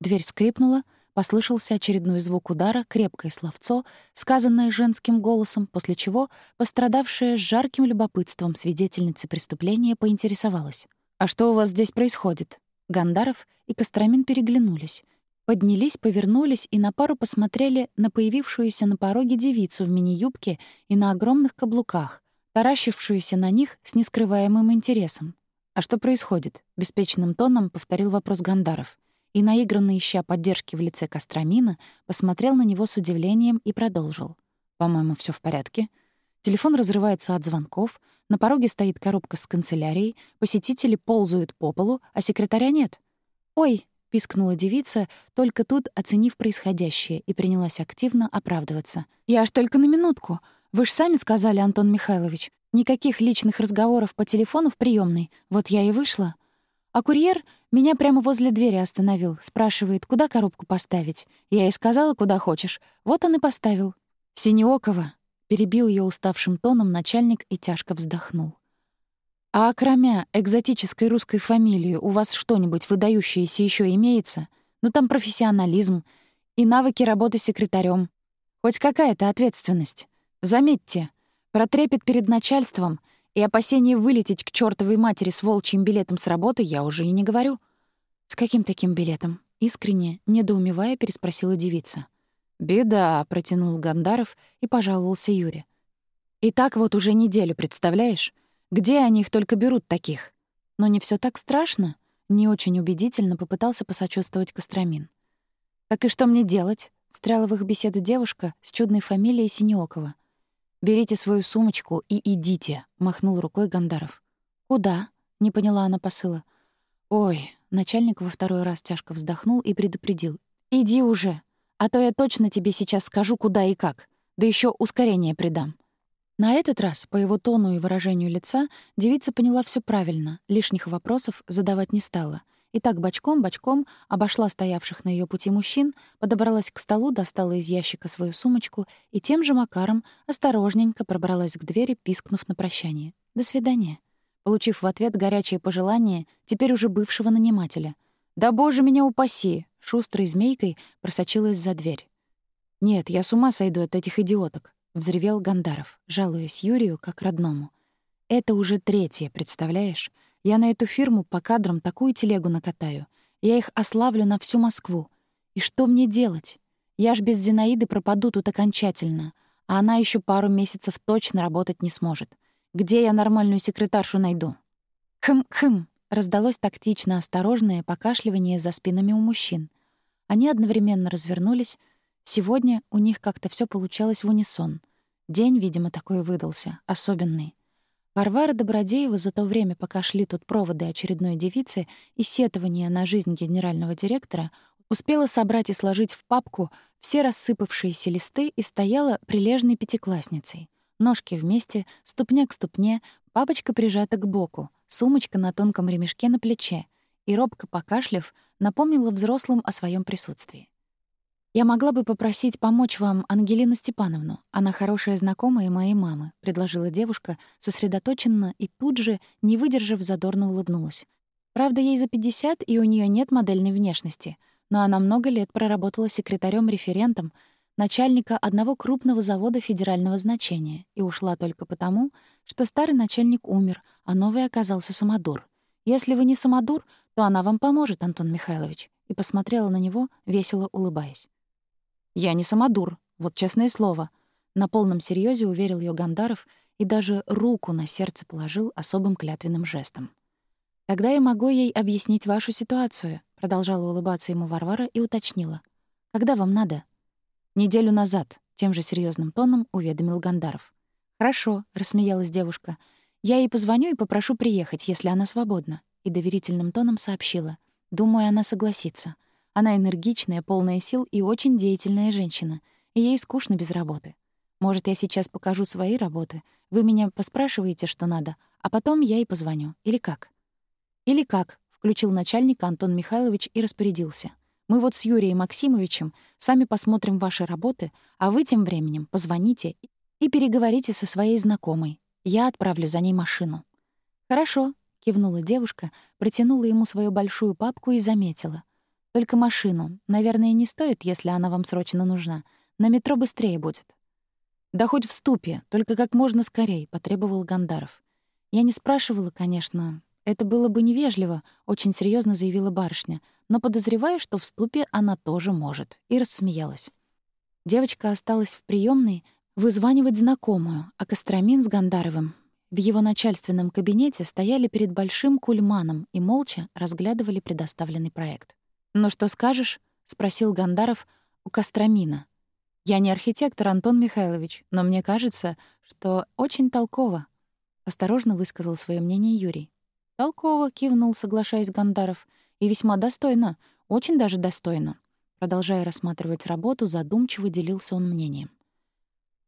Дверь скрипнула, послышался очередной звук удара, крепкое словцо, сказанное женским голосом, после чего пострадавшая с жарким любопытством свидетельница преступления поинтересовалась. «А что у вас здесь происходит?» Гандаров и Костромин переглянулись. Поднялись, повернулись и на пару посмотрели на появившуюся на пороге девицу в мини-юбке и на огромных каблуках, таращившуюся на них с нескрываемым интересом. «А что происходит?» — беспечным тоном повторил вопрос Гандаров. И, наигранно ища поддержки в лице Костромина, посмотрел на него с удивлением и продолжил. «По-моему, все в порядке. Телефон разрывается от звонков, на пороге стоит коробка с канцелярией, посетители ползают по полу, а секретаря нет. «Ой!» Пискнула девица, только тут оценив происходящее, и принялась активно оправдываться. «Я аж только на минутку. Вы ж сами сказали, Антон Михайлович, никаких личных разговоров по телефону в приемной. Вот я и вышла. А курьер меня прямо возле двери остановил, спрашивает, куда коробку поставить. Я ей сказала, куда хочешь. Вот он и поставил. «Синеокова», — перебил ее уставшим тоном начальник и тяжко вздохнул. «А кроме экзотической русской фамилии у вас что-нибудь выдающееся еще имеется? Ну там профессионализм и навыки работы секретарем. Хоть какая-то ответственность. Заметьте, про трепет перед начальством и опасение вылететь к чёртовой матери с волчьим билетом с работы я уже и не говорю. С каким таким билетом? Искренне, недоумевая, переспросила девица. «Беда», — протянул Гандаров и пожаловался Юре. «И так вот уже неделю, представляешь? Где они их только берут таких?» «Но не все так страшно», — не очень убедительно попытался посочувствовать Костромин. «Так и что мне делать?» — встряла в их беседу девушка с чудной фамилией Синеокова. «Берите свою сумочку и идите», — махнул рукой Гандаров. «Куда?» — не поняла она посыла. «Ой», — начальник во второй раз тяжко вздохнул и предупредил. «Иди уже, а то я точно тебе сейчас скажу, куда и как. Да еще ускорение придам». На этот раз, по его тону и выражению лица, девица поняла все правильно, лишних вопросов задавать не стала. И так бочком-бочком обошла стоявших на ее пути мужчин, подобралась к столу, достала из ящика свою сумочку и тем же макаром осторожненько пробралась к двери, пискнув на прощание. «До свидания», получив в ответ горячее пожелание теперь уже бывшего нанимателя. «Да боже меня упаси!» шустрой змейкой просочилась за дверь. «Нет, я с ума сойду от этих идиоток», — взревел Гандаров, жалуясь Юрию как родному. «Это уже третье, представляешь? Я на эту фирму по кадрам такую телегу накатаю. Я их ославлю на всю Москву. И что мне делать? Я ж без Зинаиды пропаду тут окончательно, а она еще пару месяцев точно работать не сможет. Где я нормальную секретаршу найду?» «Хм-хм», Раздалось тактично осторожное покашливание за спинами у мужчин. Они одновременно развернулись. Сегодня у них как-то все получалось в унисон. День, видимо, такой выдался, особенный. Варвара Добродеева за то время, пока шли тут проводы очередной девицы и сетования на жизнь генерального директора, успела собрать и сложить в папку все рассыпавшиеся листы и стояла прилежной пятиклассницей. Ножки вместе, ступня к ступне, папочка прижата к боку — сумочка на тонком ремешке на плече, и, робко покашляв, напомнила взрослым о своем присутствии. «Я могла бы попросить помочь вам Ангелину Степановну. Она хорошая знакомая моей мамы», — предложила девушка, сосредоточенно и тут же, не выдержав, задорно улыбнулась. Правда, ей за 50, и у нее нет модельной внешности, но она много лет проработала секретарем референтом начальника одного крупного завода федерального значения и ушла только потому, что старый начальник умер, а новый оказался самодур. Если вы не самодур, то она вам поможет, Антон Михайлович, и посмотрела на него, весело улыбаясь. Я не самодур, вот честное слово, на полном серьезе уверил ее Гандаров и даже руку на сердце положил особым клятвенным жестом. Тогда я могу ей объяснить вашу ситуацию, продолжала улыбаться ему Варвара и уточнила: когда вам надо? Неделю назад, тем же серьезным тоном уведомил Гандаров. Хорошо, рассмеялась девушка. Я ей позвоню и попрошу приехать, если она свободна, и доверительным тоном сообщила: думаю, она согласится. Она энергичная, полная сил и очень деятельная женщина, и ей скучно без работы. Может, я сейчас покажу свои работы, вы меня поспрашиваете, что надо, а потом я ей позвоню. Или как? Или как? включил начальник Антон Михайлович и распорядился. Мы вот с Юрием Максимовичем сами посмотрим ваши работы, а вы тем временем позвоните и переговорите со своей знакомой. Я отправлю за ней машину». «Хорошо», — кивнула девушка, протянула ему свою большую папку и заметила. «Только машину. Наверное, не стоит, если она вам срочно нужна. На метро быстрее будет». «Да хоть в ступе, только как можно скорее», — потребовал Гандаров. Я не спрашивала, конечно. Это было бы невежливо, очень серьезно заявила барышня но подозреваю, что в ступе она тоже может, и рассмеялась. Девочка осталась в приемной вызванивать знакомую, а Костромин с Гандаровым в его начальственном кабинете стояли перед большим кульманом и молча разглядывали предоставленный проект. «Ну что скажешь?» — спросил Гандаров у Костромина. «Я не архитектор, Антон Михайлович, но мне кажется, что очень толково», — осторожно высказал свое мнение Юрий. «Толково», — кивнул, соглашаясь Гандаров — и весьма достойно, очень даже достойно. Продолжая рассматривать работу, задумчиво делился он мнением.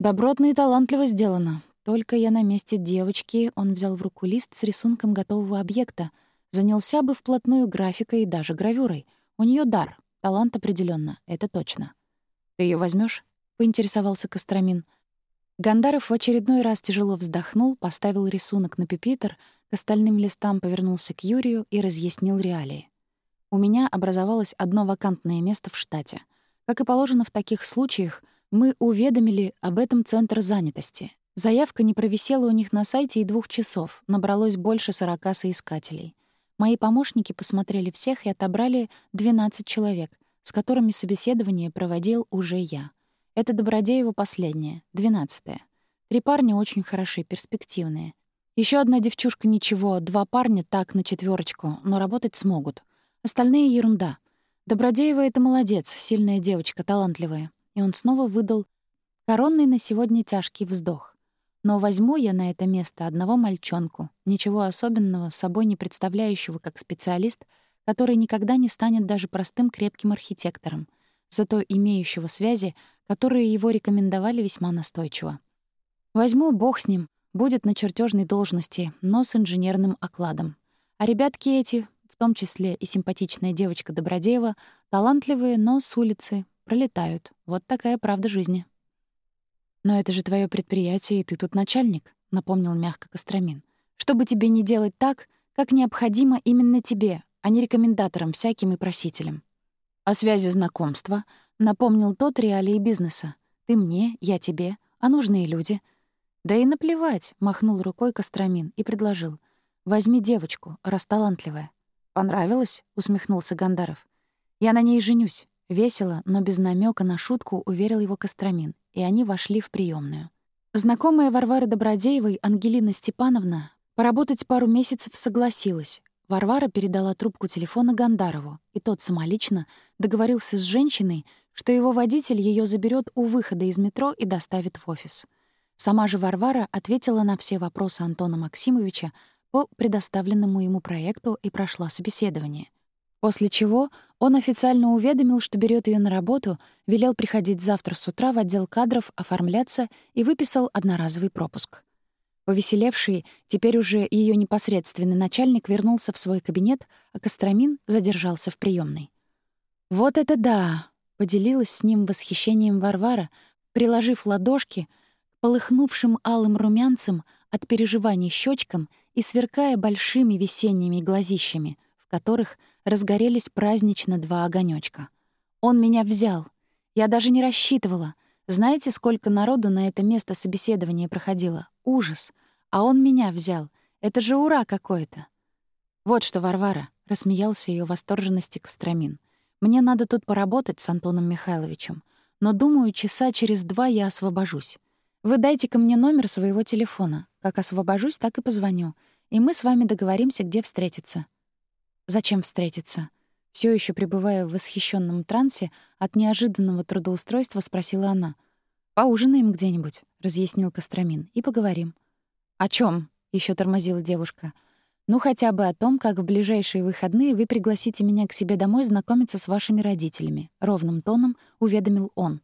Добротно и талантливо сделано. Только я на месте девочки, он взял в руку лист с рисунком готового объекта, занялся бы вплотную графикой и даже гравюрой. У нее дар, талант определенно, это точно. Ты ее возьмешь? поинтересовался Костромин. Гандаров в очередной раз тяжело вздохнул, поставил рисунок на пюпитр, к остальным листам повернулся к Юрию и разъяснил реалии. у меня образовалось одно вакантное место в штате. Как и положено в таких случаях, мы уведомили об этом Центр занятости. Заявка не провисела у них на сайте и двух часов, набралось больше 40 соискателей. Мои помощники посмотрели всех и отобрали 12 человек, с которыми собеседование проводил уже я. Это Добродеева последняя, двенадцатая. Три парня очень хорошие, перспективные. Еще одна девчушка ничего, два парня так на четверочку, но работать смогут. Остальные — ерунда. Добродеева — это молодец, сильная девочка, талантливая. И он снова выдал коронный на сегодня тяжкий вздох. Но возьму я на это место одного мальчонку, ничего особенного, собой не представляющего как специалист, который никогда не станет даже простым крепким архитектором, зато имеющего связи, которые его рекомендовали весьма настойчиво. Возьму, бог с ним, будет на чертежной должности, но с инженерным окладом. А ребятки эти, в том числе и симпатичная девочка Добродеева, талантливые, но с улицы, пролетают. Вот такая правда жизни. «Но это же твое предприятие, и ты тут начальник», — напомнил мягко Костромин. «Чтобы тебе не делать так, как необходимо именно тебе, а не рекомендаторам всяким и просителям». «О связи знакомства», — напомнил тот реалии бизнеса. «Ты мне, я тебе, а нужные люди». «Да и наплевать», — махнул рукой Костромин и предложил. «Возьми девочку, раз талантливая». «Понравилось?» — усмехнулся Гандаров. «Я на ней женюсь». Весело, но без намека на шутку уверил его Костромин, и они вошли в приемную. Знакомая Варвары Добродеевой Ангелина Степановна поработать пару месяцев согласилась. Варвара передала трубку телефона Гандарову, и тот самолично договорился с женщиной, что его водитель ее заберет у выхода из метро и доставит в офис. Сама же Варвара ответила на все вопросы Антона Максимовича по предоставленному ему проекту и прошла собеседование. После чего он официально уведомил, что берет ее на работу, велел приходить завтра с утра в отдел кадров, оформляться и выписал одноразовый пропуск. Повеселевший, теперь уже ее непосредственный начальник вернулся в свой кабинет, а Костромин задержался в приемной. «Вот это да!» — поделилась с ним восхищением Варвара, приложив ладошки к полыхнувшим алым румянцем от переживаний щечкам и сверкая большими весенними глазищами, которых — разгорелись празднично два огонёчка. Он меня взял. Я даже не рассчитывала. Знаете, сколько народу на это место собеседования проходило? Ужас. А он меня взял. Это же ура какое-то. Вот что, Варвара, — рассмеялся её восторженности Костромин. Мне надо тут поработать с Антоном Михайловичем. Но, думаю, часа через два я освобожусь. Вы дайте-ка мне номер своего телефона. Как освобожусь, так и позвоню. И мы с вами договоримся, где встретиться. Зачем встретиться? Все еще пребывая в восхищенном трансе, от неожиданного трудоустройства спросила она. «Поужинаем где-нибудь», — разъяснил Костромин, — «и поговорим». «О чем? еще тормозила девушка. «Ну, хотя бы о том, как в ближайшие выходные вы пригласите меня к себе домой знакомиться с вашими родителями», — ровным тоном уведомил он.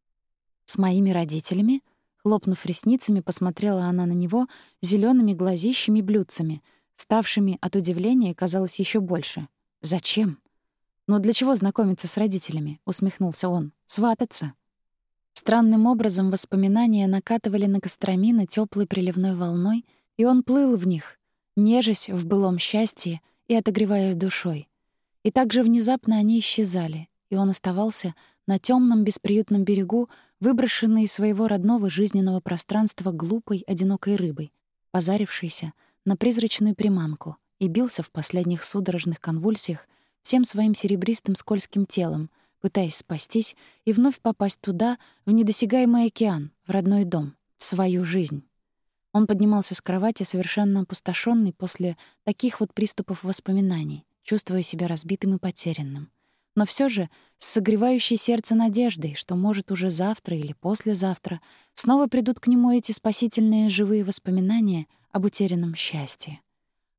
«С моими родителями?» Хлопнув ресницами, посмотрела она на него зелеными глазищами-блюдцами — ставшими от удивления, казалось еще больше. «Зачем?» «Ну для чего знакомиться с родителями?» — усмехнулся он. «Свататься». Странным образом воспоминания накатывали на Костромина теплой приливной волной, и он плыл в них, нежась в былом счастье и отогреваясь душой. И так же внезапно они исчезали, и он оставался на темном бесприютном берегу, выброшенный из своего родного жизненного пространства глупой, одинокой рыбой, позарившейся — на призрачную приманку и бился в последних судорожных конвульсиях всем своим серебристым скользким телом, пытаясь спастись и вновь попасть туда, в недосягаемый океан, в родной дом, в свою жизнь. Он поднимался с кровати совершенно опустошенный после таких вот приступов воспоминаний, чувствуя себя разбитым и потерянным. Но все же с согревающей сердце надеждой, что, может, уже завтра или послезавтра снова придут к нему эти спасительные живые воспоминания — об утерянном счастье.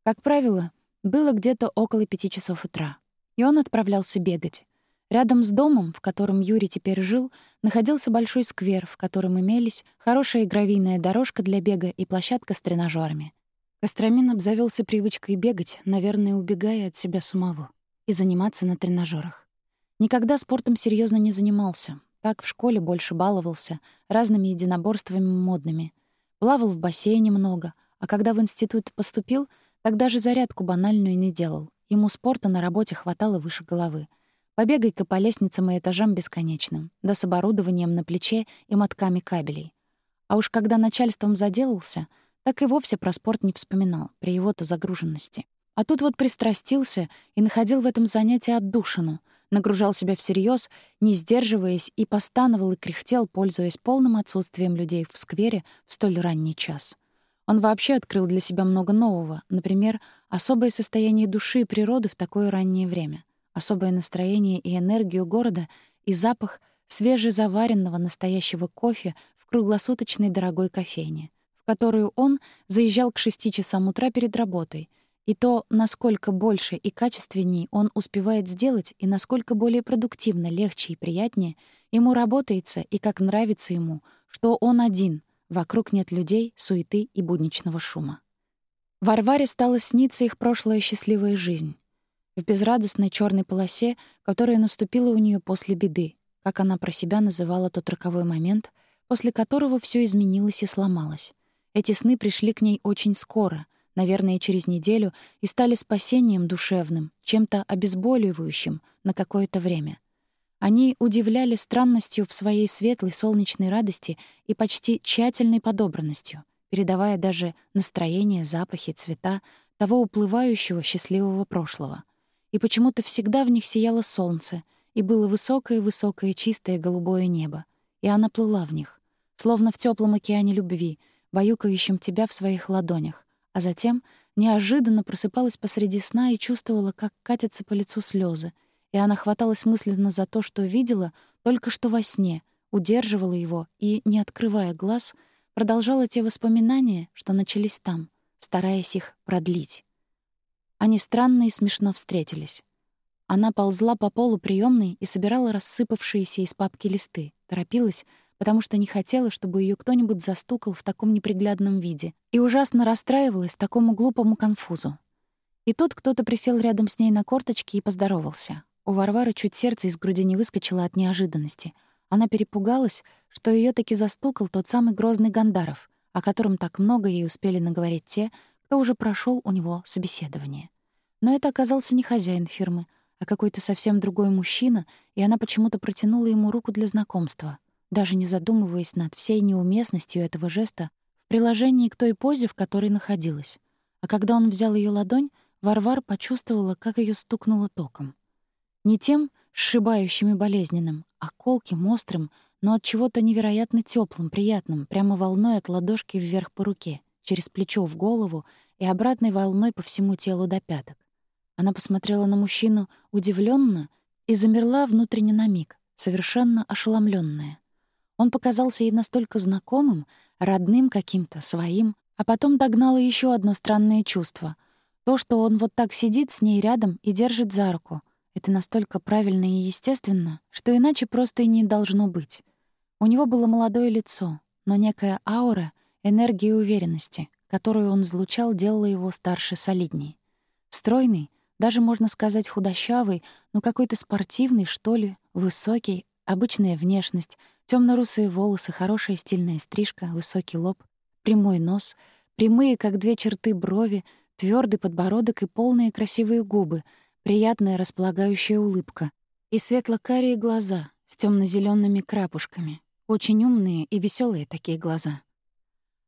Как правило, было где-то около пяти часов утра, и он отправлялся бегать. Рядом с домом, в котором Юрий теперь жил, находился большой сквер, в котором имелись хорошая гравийная дорожка для бега и площадка с тренажерами. Костромин обзавелся привычкой бегать, наверное, убегая от себя самого, и заниматься на тренажерах. Никогда спортом серьезно не занимался. Так в школе больше баловался разными единоборствами модными. Плавал в бассейне много, а когда в институт поступил, тогда же зарядку банальную не делал Ему спорта на работе хватало выше головы. Побегай-ка по лестницам и этажам бесконечным, да с оборудованием на плече и мотками кабелей. А уж когда начальством заделался, так и вовсе про спорт не вспоминал, при его-то загруженности. А тут вот пристрастился и находил в этом занятии отдушину, нагружал себя всерьез, не сдерживаясь, и постановал и кряхтел, пользуясь полным отсутствием людей в сквере в столь ранний час. Он вообще открыл для себя много нового, например, особое состояние души и природы в такое раннее время, особое настроение и энергию города и запах свежезаваренного настоящего кофе в круглосуточной дорогой кофейне, в которую он заезжал к шести часам утра перед работой — и то, насколько больше и качественнее он успевает сделать и насколько более продуктивно, легче и приятнее ему работается и как нравится ему, что он один, вокруг нет людей, суеты и будничного шума. Варваре стало сниться их прошлая счастливая жизнь. В безрадостной черной полосе, которая наступила у нее после беды, как она про себя называла тот роковой момент, после которого все изменилось и сломалось. Эти сны пришли к ней очень скоро, наверное, через неделю, и стали спасением душевным, чем-то обезболивающим на какое-то время. Они удивляли странностью в своей светлой солнечной радости и почти тщательной подобранностью, передавая даже настроение, запахи, цвета того уплывающего счастливого прошлого. И почему-то всегда в них сияло солнце, и было высокое-высокое чистое голубое небо, и она плыла в них, словно в теплом океане любви, баюкающем тебя в своих ладонях, а затем неожиданно просыпалась посреди сна и чувствовала, как катятся по лицу слезы, и она хваталась мысленно за то, что видела только что во сне, удерживала его и, не открывая глаз, продолжала те воспоминания, что начались там, стараясь их продлить. Они странно и смешно встретились. Она ползла по полу приёмной и собирала рассыпавшиеся из папки листы, торопилась, потому что не хотела, чтобы ее кто-нибудь застукал в таком неприглядном виде, и ужасно расстраивалась такому глупому конфузу. И тут кто-то присел рядом с ней на корточки и поздоровался. У Варвары чуть сердце из груди не выскочило от неожиданности. Она перепугалась, что ее таки застукал тот самый грозный Гандаров, о котором так много ей успели наговорить те, кто уже прошел у него собеседование. Но это оказался не хозяин фирмы, а какой-то совсем другой мужчина, и она почему-то протянула ему руку для знакомства — даже не задумываясь над всей неуместностью этого жеста в приложении к той позе, в которой находилась. А когда он взял ее ладонь, Варвар почувствовала, как ее стукнуло током. Не тем, сшибающим и болезненным, а колким, острым, но от чего-то невероятно теплым, приятным, прямо волной от ладошки вверх по руке, через плечо в голову и обратной волной по всему телу до пяток. Она посмотрела на мужчину удивленно и замерла внутренне на миг, совершенно ошеломленная. Он показался ей настолько знакомым, родным каким-то, своим, а потом догнало еще одно странное чувство. То, что он вот так сидит с ней рядом и держит за руку. Это настолько правильно и естественно, что иначе просто и не должно быть. У него было молодое лицо, но некая аура, энергия уверенности, которую он излучал, делала его старше солидней. Стройный, даже, можно сказать, худощавый, но какой-то спортивный, что ли, высокий, обычная внешность, Темно-русые волосы, хорошая стильная стрижка, высокий лоб, прямой нос, прямые, как две черты брови, твердый подбородок и полные красивые губы, приятная располагающая улыбка и светло-карие глаза с темно зелеными крапушками. Очень умные и веселые такие глаза.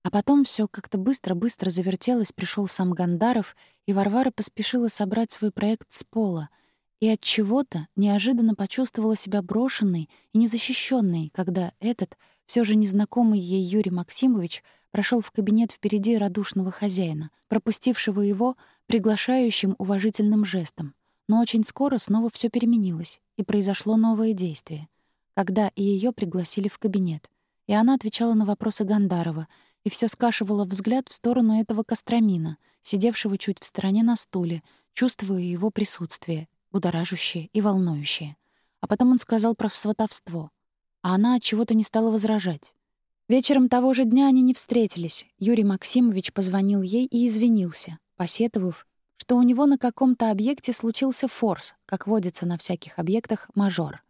А потом все как-то быстро-быстро завертелось, пришел сам Гандаров, и Варвара поспешила собрать свой проект с пола — и от чего-то неожиданно почувствовала себя брошенной и незащищенной, когда этот, все же незнакомый ей Юрий Максимович, прошел в кабинет впереди радушного хозяина, пропустившего его приглашающим уважительным жестом. Но очень скоро снова все переменилось, и произошло новое действие, когда и ее пригласили в кабинет. И она отвечала на вопросы Гандарова, и все скашивала взгляд в сторону этого Костромина, сидевшего чуть в стороне на стуле, чувствуя его присутствие, будоражащее и волнующее. А потом он сказал про сватовство, а она от чего-то не стала возражать. Вечером того же дня они не встретились. Юрий Максимович позвонил ей и извинился, посетовав, что у него на каком-то объекте случился форс, как водится на всяких объектах мажор.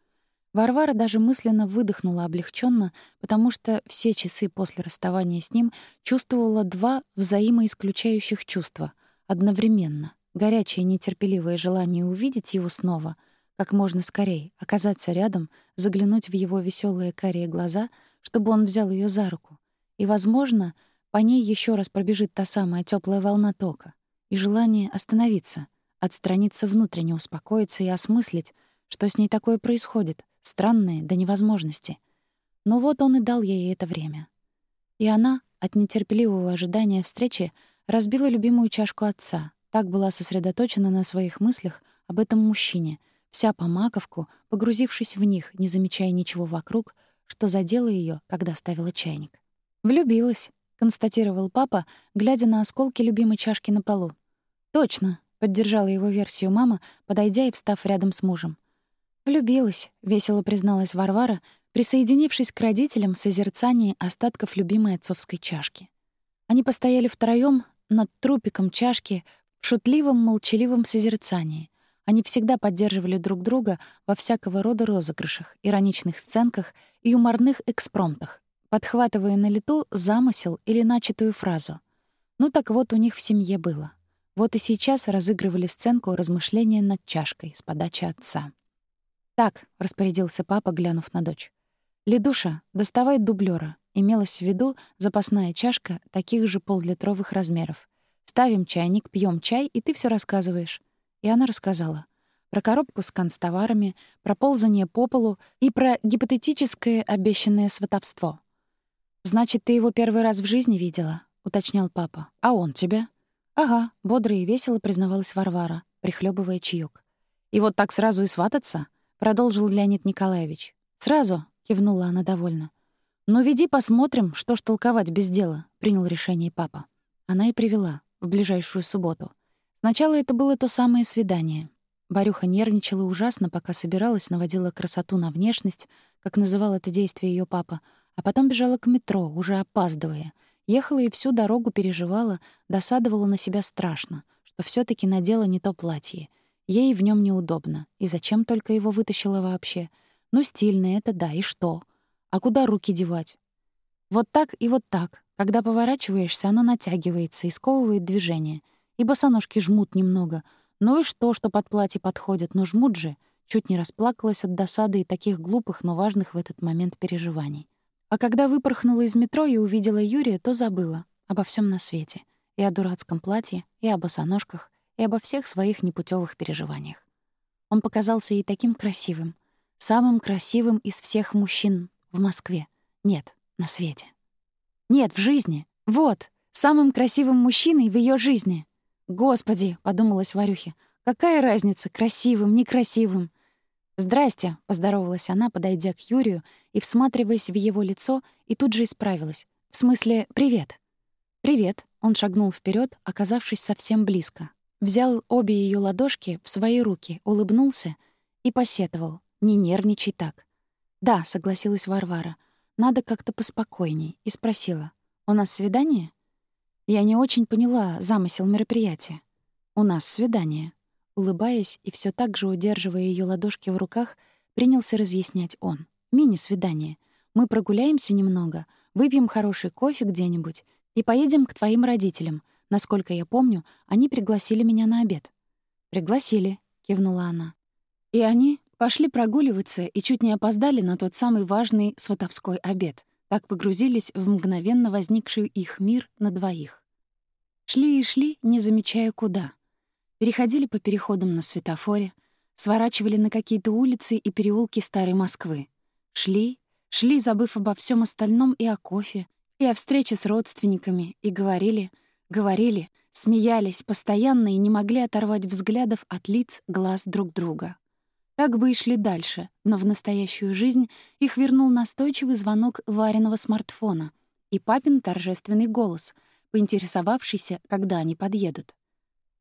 Варвара даже мысленно выдохнула облегченно, потому что все часы после расставания с ним чувствовала два взаимоисключающих чувства одновременно горячее нетерпеливое желание увидеть его снова, как можно скорее, оказаться рядом, заглянуть в его веселые карие глаза, чтобы он взял ее за руку. И, возможно, по ней еще раз пробежит та самая теплая волна тока. И желание остановиться, отстраниться внутренне, успокоиться и осмыслить, что с ней такое происходит, странное до невозможности. Но вот он и дал ей это время. И она, от нетерпеливого ожидания встречи, разбила любимую чашку отца, так была сосредоточена на своих мыслях об этом мужчине, вся по маковку, погрузившись в них, не замечая ничего вокруг, что задело ее, когда ставила чайник. «Влюбилась», — констатировал папа, глядя на осколки любимой чашки на полу. «Точно», — поддержала его версию мама, подойдя и встав рядом с мужем. «Влюбилась», — весело призналась Варвара, присоединившись к родителям в созерцании остатков любимой отцовской чашки. Они постояли втроём над трупиком чашки шутливом, молчаливом созерцании. Они всегда поддерживали друг друга во всякого рода розыгрышах, ироничных сценках и юморных экспромтах, подхватывая на лету замысел или начатую фразу. Ну так вот у них в семье было. Вот и сейчас разыгрывали сценку размышления над чашкой с подачи отца. «Так», — распорядился папа, глянув на дочь. «Ледуша, доставай дублёра». Имелась в виду запасная чашка таких же поллитровых размеров. «Ставим чайник, пьем чай, и ты все рассказываешь». И она рассказала про коробку с канцтоварами, про ползание по полу и про гипотетическое обещанное сватовство. «Значит, ты его первый раз в жизни видела?» — уточнял папа. «А он тебя?» «Ага», — бодро и весело признавалась Варвара, прихлебывая чаёк. «И вот так сразу и свататься?» — продолжил Леонид Николаевич. «Сразу», — кивнула она довольно. «Ну, веди посмотрим, что ж толковать без дела», — принял решение папа. Она и привела в ближайшую субботу. Сначала это было то самое свидание. Барюха нервничала ужасно, пока собиралась, наводила красоту на внешность, как называл это действие ее папа, а потом бежала к метро, уже опаздывая. Ехала и всю дорогу переживала, досадовала на себя страшно, что все таки надела не то платье. Ей в нем неудобно. И зачем только его вытащила вообще? Ну, стильно это да, и что? А куда руки девать? Вот так и вот так. Когда поворачиваешься, оно натягивается и сковывает движение — и босоножки жмут немного. Ну и что, что под платье подходят, но жмут же. Чуть не расплакалась от досады и таких глупых, но важных в этот момент переживаний. А когда выпорхнула из метро и увидела Юрия, то забыла обо всем на свете. И о дурацком платье, и о босоножках, и обо всех своих непутевых переживаниях. Он показался ей таким красивым. Самым красивым из всех мужчин в Москве. Нет, на свете. Нет, в жизни. Вот, самым красивым мужчиной в ее жизни. «Господи!» — подумалась Варюхе. «Какая разница, красивым, некрасивым?» «Здрасте!» — поздоровалась она, подойдя к Юрию и всматриваясь в его лицо, и тут же исправилась. «В смысле, привет!» «Привет!» — он шагнул вперед, оказавшись совсем близко. Взял обе ее ладошки в свои руки, улыбнулся и посетовал. «Не нервничай так». «Да», — согласилась Варвара. «Надо как-то поспокойней». И спросила. «У нас свидание?» Я не очень поняла замысел мероприятия. У нас свидание. Улыбаясь и все так же удерживая ее ладошки в руках, принялся разъяснять он. Мини-свидание. Мы прогуляемся немного, выпьем хороший кофе где-нибудь и поедем к твоим родителям. Насколько я помню, они пригласили меня на обед. «Пригласили», — кивнула она. И они пошли прогуливаться и чуть не опоздали на тот самый важный сватовской обед — так погрузились в мгновенно возникший их мир на двоих. Шли и шли, не замечая куда. Переходили по переходам на светофоре, сворачивали на какие-то улицы и переулки старой Москвы. Шли, шли, забыв обо всем остальном и о кофе, и о встрече с родственниками, и говорили, говорили, смеялись постоянно и не могли оторвать взглядов от лиц, глаз друг друга. Так бы и шли дальше, но в настоящую жизнь их вернул настойчивый звонок Вариного смартфона и папин торжественный голос, поинтересовавшийся, когда они подъедут.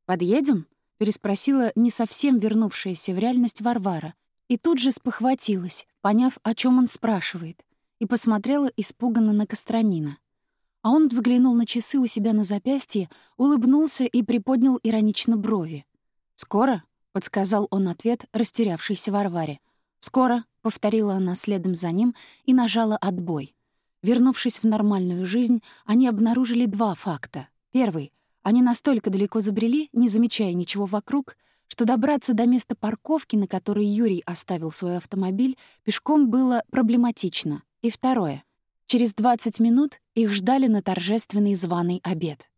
«Подъедем?» — переспросила не совсем вернувшаяся в реальность Варвара, и тут же спохватилась, поняв, о чем он спрашивает, и посмотрела испуганно на Костромина. А он взглянул на часы у себя на запястье, улыбнулся и приподнял иронично брови. «Скоро?» — подсказал он ответ растерявшейся Варваре. «Скоро», — повторила она следом за ним и нажала «отбой». Вернувшись в нормальную жизнь, они обнаружили два факта. Первый — Они настолько далеко забрели, не замечая ничего вокруг, что добраться до места парковки, на которой Юрий оставил свой автомобиль, пешком было проблематично. И второе. Через 20 минут их ждали на торжественный званый обед.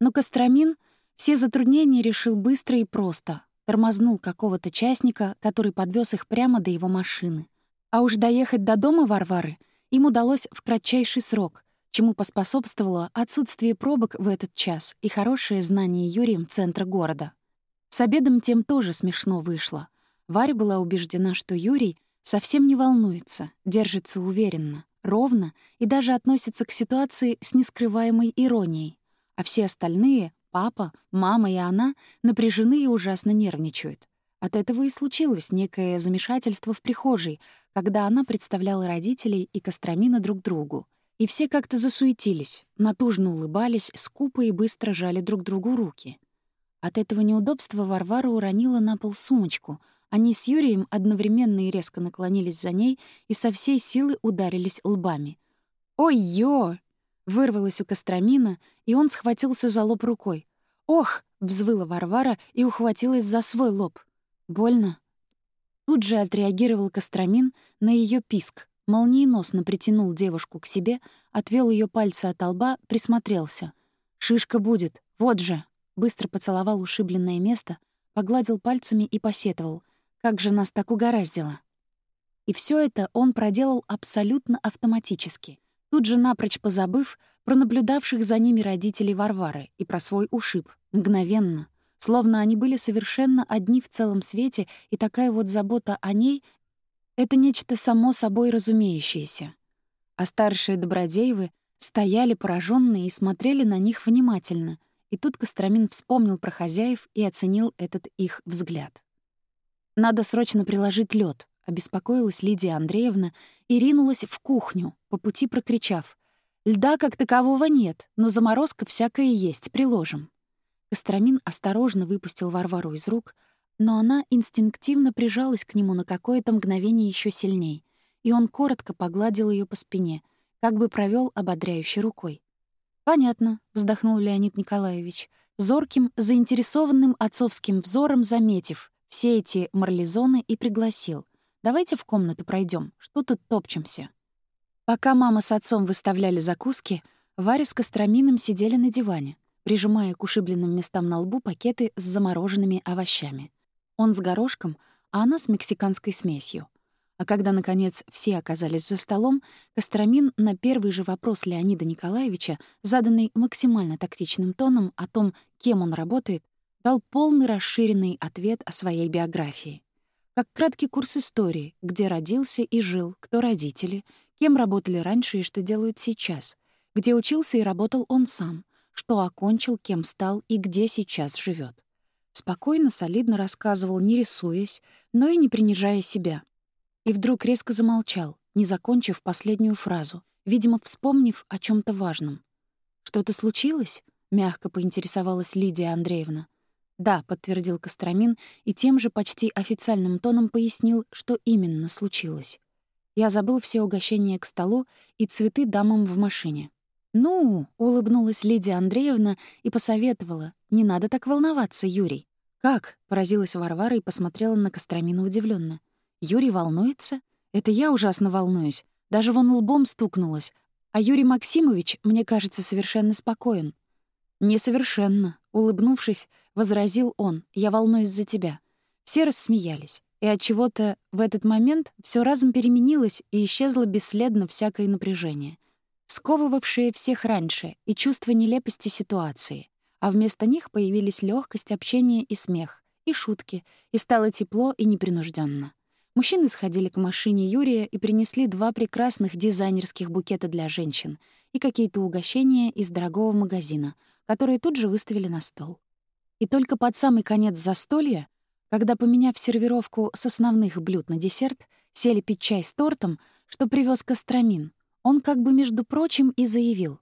Но Костромин все затруднения решил быстро и просто. Тормознул какого-то частника, который подвез их прямо до его машины. А уж доехать до дома Варвары им удалось в кратчайший срок, чему поспособствовало отсутствие пробок в этот час и хорошее знание Юрием центра города. С обедом тем тоже смешно вышло. Варя была убеждена, что Юрий совсем не волнуется, держится уверенно, ровно и даже относится к ситуации с нескрываемой иронией. А все остальные — папа, мама и она — напряжены и ужасно нервничают. От этого и случилось некое замешательство в прихожей, когда она представляла родителей и Костромина друг другу. И все как-то засуетились, натужно улыбались, скупо и быстро жали друг другу руки. От этого неудобства Варвара уронила на пол сумочку. Они с Юрием одновременно и резко наклонились за ней и со всей силы ударились лбами. «Ой-ё!» — вырвалось у Костромина, и он схватился за лоб рукой. «Ох!» — взвыла Варвара и ухватилась за свой лоб. «Больно?» Тут же отреагировал Костромин на ее писк, молниеносно притянул девушку к себе, отвел ее пальцы от лба, присмотрелся. «Шишка будет, вот же!» быстро поцеловал ушибленное место, погладил пальцами и посетовал. «Как же нас так угораздило!» И все это он проделал абсолютно автоматически, тут же напрочь позабыв про наблюдавших за ними родителей Варвары и про свой ушиб, мгновенно, словно они были совершенно одни в целом свете, и такая вот забота о ней — это нечто само собой разумеющееся. А старшие Добродеевы стояли пораженные и смотрели на них внимательно — и тут Костромин вспомнил про хозяев и оценил этот их взгляд. «Надо срочно приложить лед, обеспокоилась Лидия Андреевна и ринулась в кухню, по пути прокричав. «Льда как такового нет, но заморозка всякая есть, приложим». Костромин осторожно выпустил Варвару из рук, но она инстинктивно прижалась к нему на какое-то мгновение еще сильней, и он коротко погладил ее по спине, как бы провел ободряющей рукой. «Понятно», — вздохнул Леонид Николаевич, зорким, заинтересованным отцовским взором заметив все эти марлезоны и пригласил. «Давайте в комнату пройдем, что тут топчемся». Пока мама с отцом выставляли закуски, Варя с Костроминым сидели на диване, прижимая к ушибленным местам на лбу пакеты с замороженными овощами. Он с горошком, а она с мексиканской смесью. А когда, наконец, все оказались за столом, Костромин на первый же вопрос Леонида Николаевича, заданный максимально тактичным тоном о том, кем он работает, дал полный расширенный ответ о своей биографии. Как краткий курс истории, где родился и жил, кто родители, кем работали раньше и что делают сейчас, где учился и работал он сам, что окончил, кем стал и где сейчас живет. Спокойно, солидно рассказывал, не рисуясь, но и не принижая себя — и вдруг резко замолчал, не закончив последнюю фразу, видимо, вспомнив о чем то важном. «Что-то случилось?» — мягко поинтересовалась Лидия Андреевна. «Да», — подтвердил Костромин и тем же почти официальным тоном пояснил, что именно случилось. Я забыл все угощения к столу и цветы дамам в машине. «Ну», — улыбнулась Лидия Андреевна и посоветовала, «не надо так волноваться, Юрий». «Как?» — поразилась Варвара и посмотрела на Костромина удивленно. Юрий волнуется? Это я ужасно волнуюсь. Даже вон лбом стукнулась. А Юрий Максимович, мне кажется, совершенно спокоен. «Несовершенно», — улыбнувшись, возразил он, «я волнуюсь за тебя». Все рассмеялись, и от чего то в этот момент все разом переменилось и исчезло бесследно всякое напряжение, сковывавшее всех раньше и чувство нелепости ситуации, а вместо них появились легкость общения и смех, и шутки, и стало тепло и непринужденно. Мужчины сходили к машине Юрия и принесли два прекрасных дизайнерских букета для женщин и какие-то угощения из дорогого магазина, которые тут же выставили на стол. И только под самый конец застолья, когда, поменяв сервировку с основных блюд на десерт, сели пить чай с тортом, что привез Костромин, он как бы, между прочим, и заявил.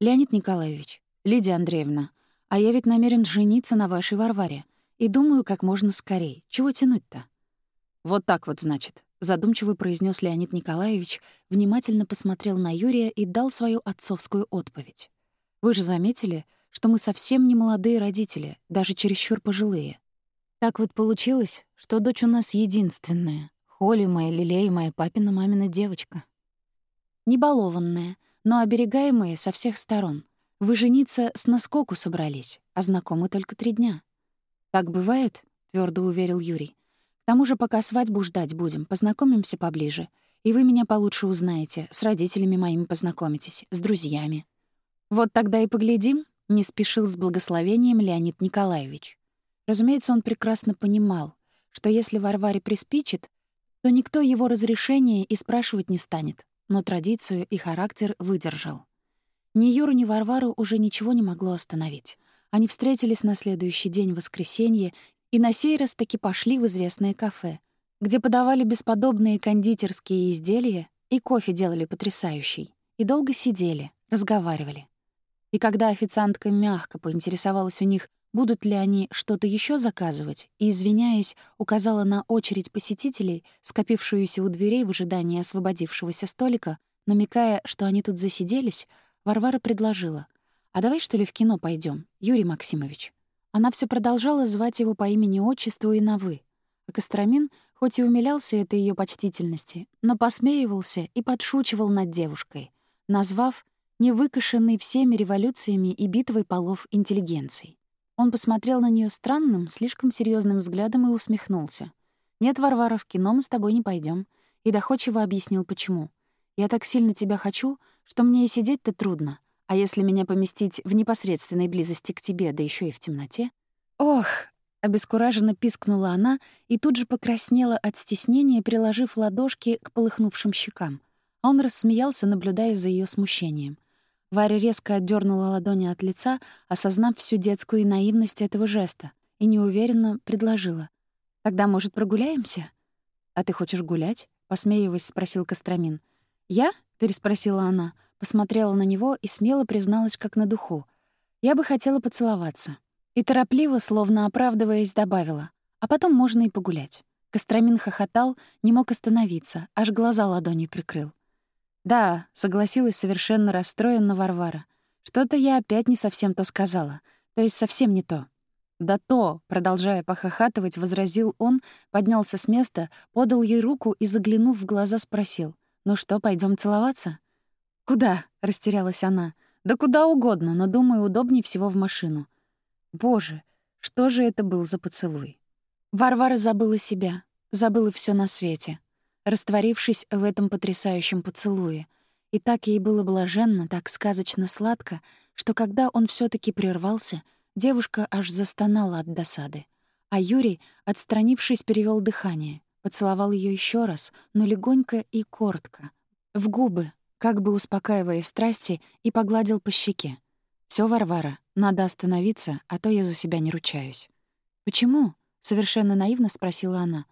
«Леонид Николаевич, Лидия Андреевна, а я ведь намерен жениться на вашей Варваре. И думаю, как можно скорее. Чего тянуть-то?» «Вот так вот, значит», — задумчиво произнес Леонид Николаевич, внимательно посмотрел на Юрия и дал свою отцовскую отповедь. «Вы же заметили, что мы совсем не молодые родители, даже чересчур пожилые. Так вот получилось, что дочь у нас единственная, холимая, лелеемая папина мамина девочка. Небалованная, но оберегаемая со всех сторон. Вы жениться с наскоку собрались, а знакомы только три дня. «Так бывает?» — твердо уверил Юрий. «К тому же, пока свадьбу ждать будем, познакомимся поближе, и вы меня получше узнаете, с родителями моими познакомитесь, с друзьями». «Вот тогда и поглядим», — не спешил с благословением Леонид Николаевич. Разумеется, он прекрасно понимал, что если Варваре приспичит, то никто его разрешения и спрашивать не станет, но традицию и характер выдержал. Ни Юру, ни Варвару уже ничего не могло остановить. Они встретились на следующий день, воскресенье, и на сей раз таки пошли в известное кафе, где подавали бесподобные кондитерские изделия и кофе делали потрясающий. И долго сидели, разговаривали. И когда официантка мягко поинтересовалась у них, будут ли они что-то еще заказывать, и, извиняясь, указала на очередь посетителей, скопившуюся у дверей в ожидании освободившегося столика, намекая, что они тут засиделись, Варвара предложила. «А давай, что ли, в кино пойдем, Юрий Максимович?» Она все продолжала звать его по имени-отчеству и на «вы». А Костромин, хоть и умилялся этой ее почтительности, но посмеивался и подшучивал над девушкой, назвав невыкошенной всеми революциями и битвой полов интеллигенцией. Он посмотрел на нее странным, слишком серьезным взглядом и усмехнулся. «Нет, Варвара, в кино мы с тобой не пойдем. И доходчиво объяснил, почему. «Я так сильно тебя хочу, что мне и сидеть-то трудно. А если меня поместить в непосредственной близости к тебе, да еще и в темноте? Ох, обескураженно пискнула она и тут же покраснела от стеснения, приложив ладошки к полыхнувшим щекам. Он рассмеялся, наблюдая за ее смущением. Варя резко отдернула ладони от лица, осознав всю детскую наивность этого жеста, и неуверенно предложила. «Тогда, может, прогуляемся?» «А ты хочешь гулять?» — посмеиваясь, спросил Костромин. «Я?» — переспросила она — посмотрела на него и смело призналась, как на духу. «Я бы хотела поцеловаться». И торопливо, словно оправдываясь, добавила. «А потом можно и погулять». Костромин хохотал, не мог остановиться, аж глаза ладонью прикрыл. «Да», — согласилась совершенно расстроенно Варвара. «Что-то я опять не совсем то сказала. То есть совсем не то». «Да то», — продолжая похохатывать, возразил он, поднялся с места, подал ей руку и, заглянув в глаза, спросил. «Ну что, пойдем целоваться?» «Куда?» — растерялась она. «Да куда угодно, но, думаю, удобнее всего в машину». Боже, что же это был за поцелуй? Варвара забыла себя, забыла все на свете, растворившись в этом потрясающем поцелуе. И так ей было блаженно, так сказочно сладко, что когда он все таки прервался, девушка аж застонала от досады. А Юрий, отстранившись, перевел дыхание, поцеловал ее еще раз, но легонько и коротко, в губы, как бы успокаивая страсти, и погладил по щеке. Все, Варвара, надо остановиться, а то я за себя не ручаюсь». «Почему?» — совершенно наивно спросила она.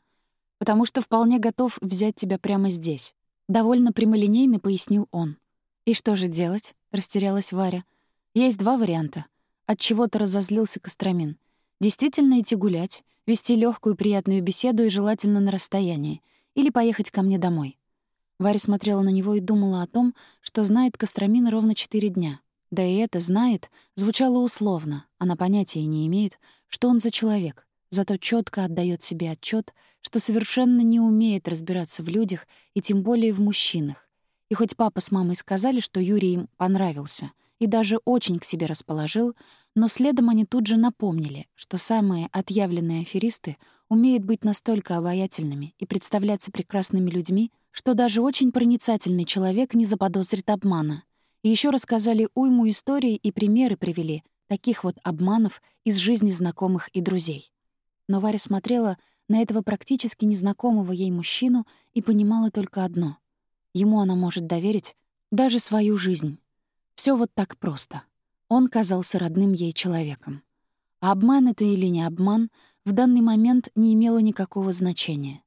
«Потому что вполне готов взять тебя прямо здесь», — довольно прямолинейно пояснил он. «И что же делать?» — растерялась Варя. «Есть два варианта. От чего-то разозлился Костромин. Действительно идти гулять, вести легкую приятную беседу и желательно на расстоянии, или поехать ко мне домой. Варя смотрела на него и думала о том, что знает Костромин ровно четыре дня. Да и это «знает» звучало условно, она понятия не имеет, что он за человек, зато четко отдает себе отчет, что совершенно не умеет разбираться в людях и тем более в мужчинах. И хоть папа с мамой сказали, что Юрий им понравился и даже очень к себе расположил, но следом они тут же напомнили, что самые отъявленные аферисты умеют быть настолько обаятельными и представляться прекрасными людьми — что даже очень проницательный человек не заподозрит обмана. И еще рассказали уйму историй и примеры привели таких вот обманов из жизни знакомых и друзей. Но Варя смотрела на этого практически незнакомого ей мужчину и понимала только одно. Ему она может доверить даже свою жизнь. Все вот так просто. Он казался родным ей человеком. А обман это или не обман в данный момент не имело никакого значения.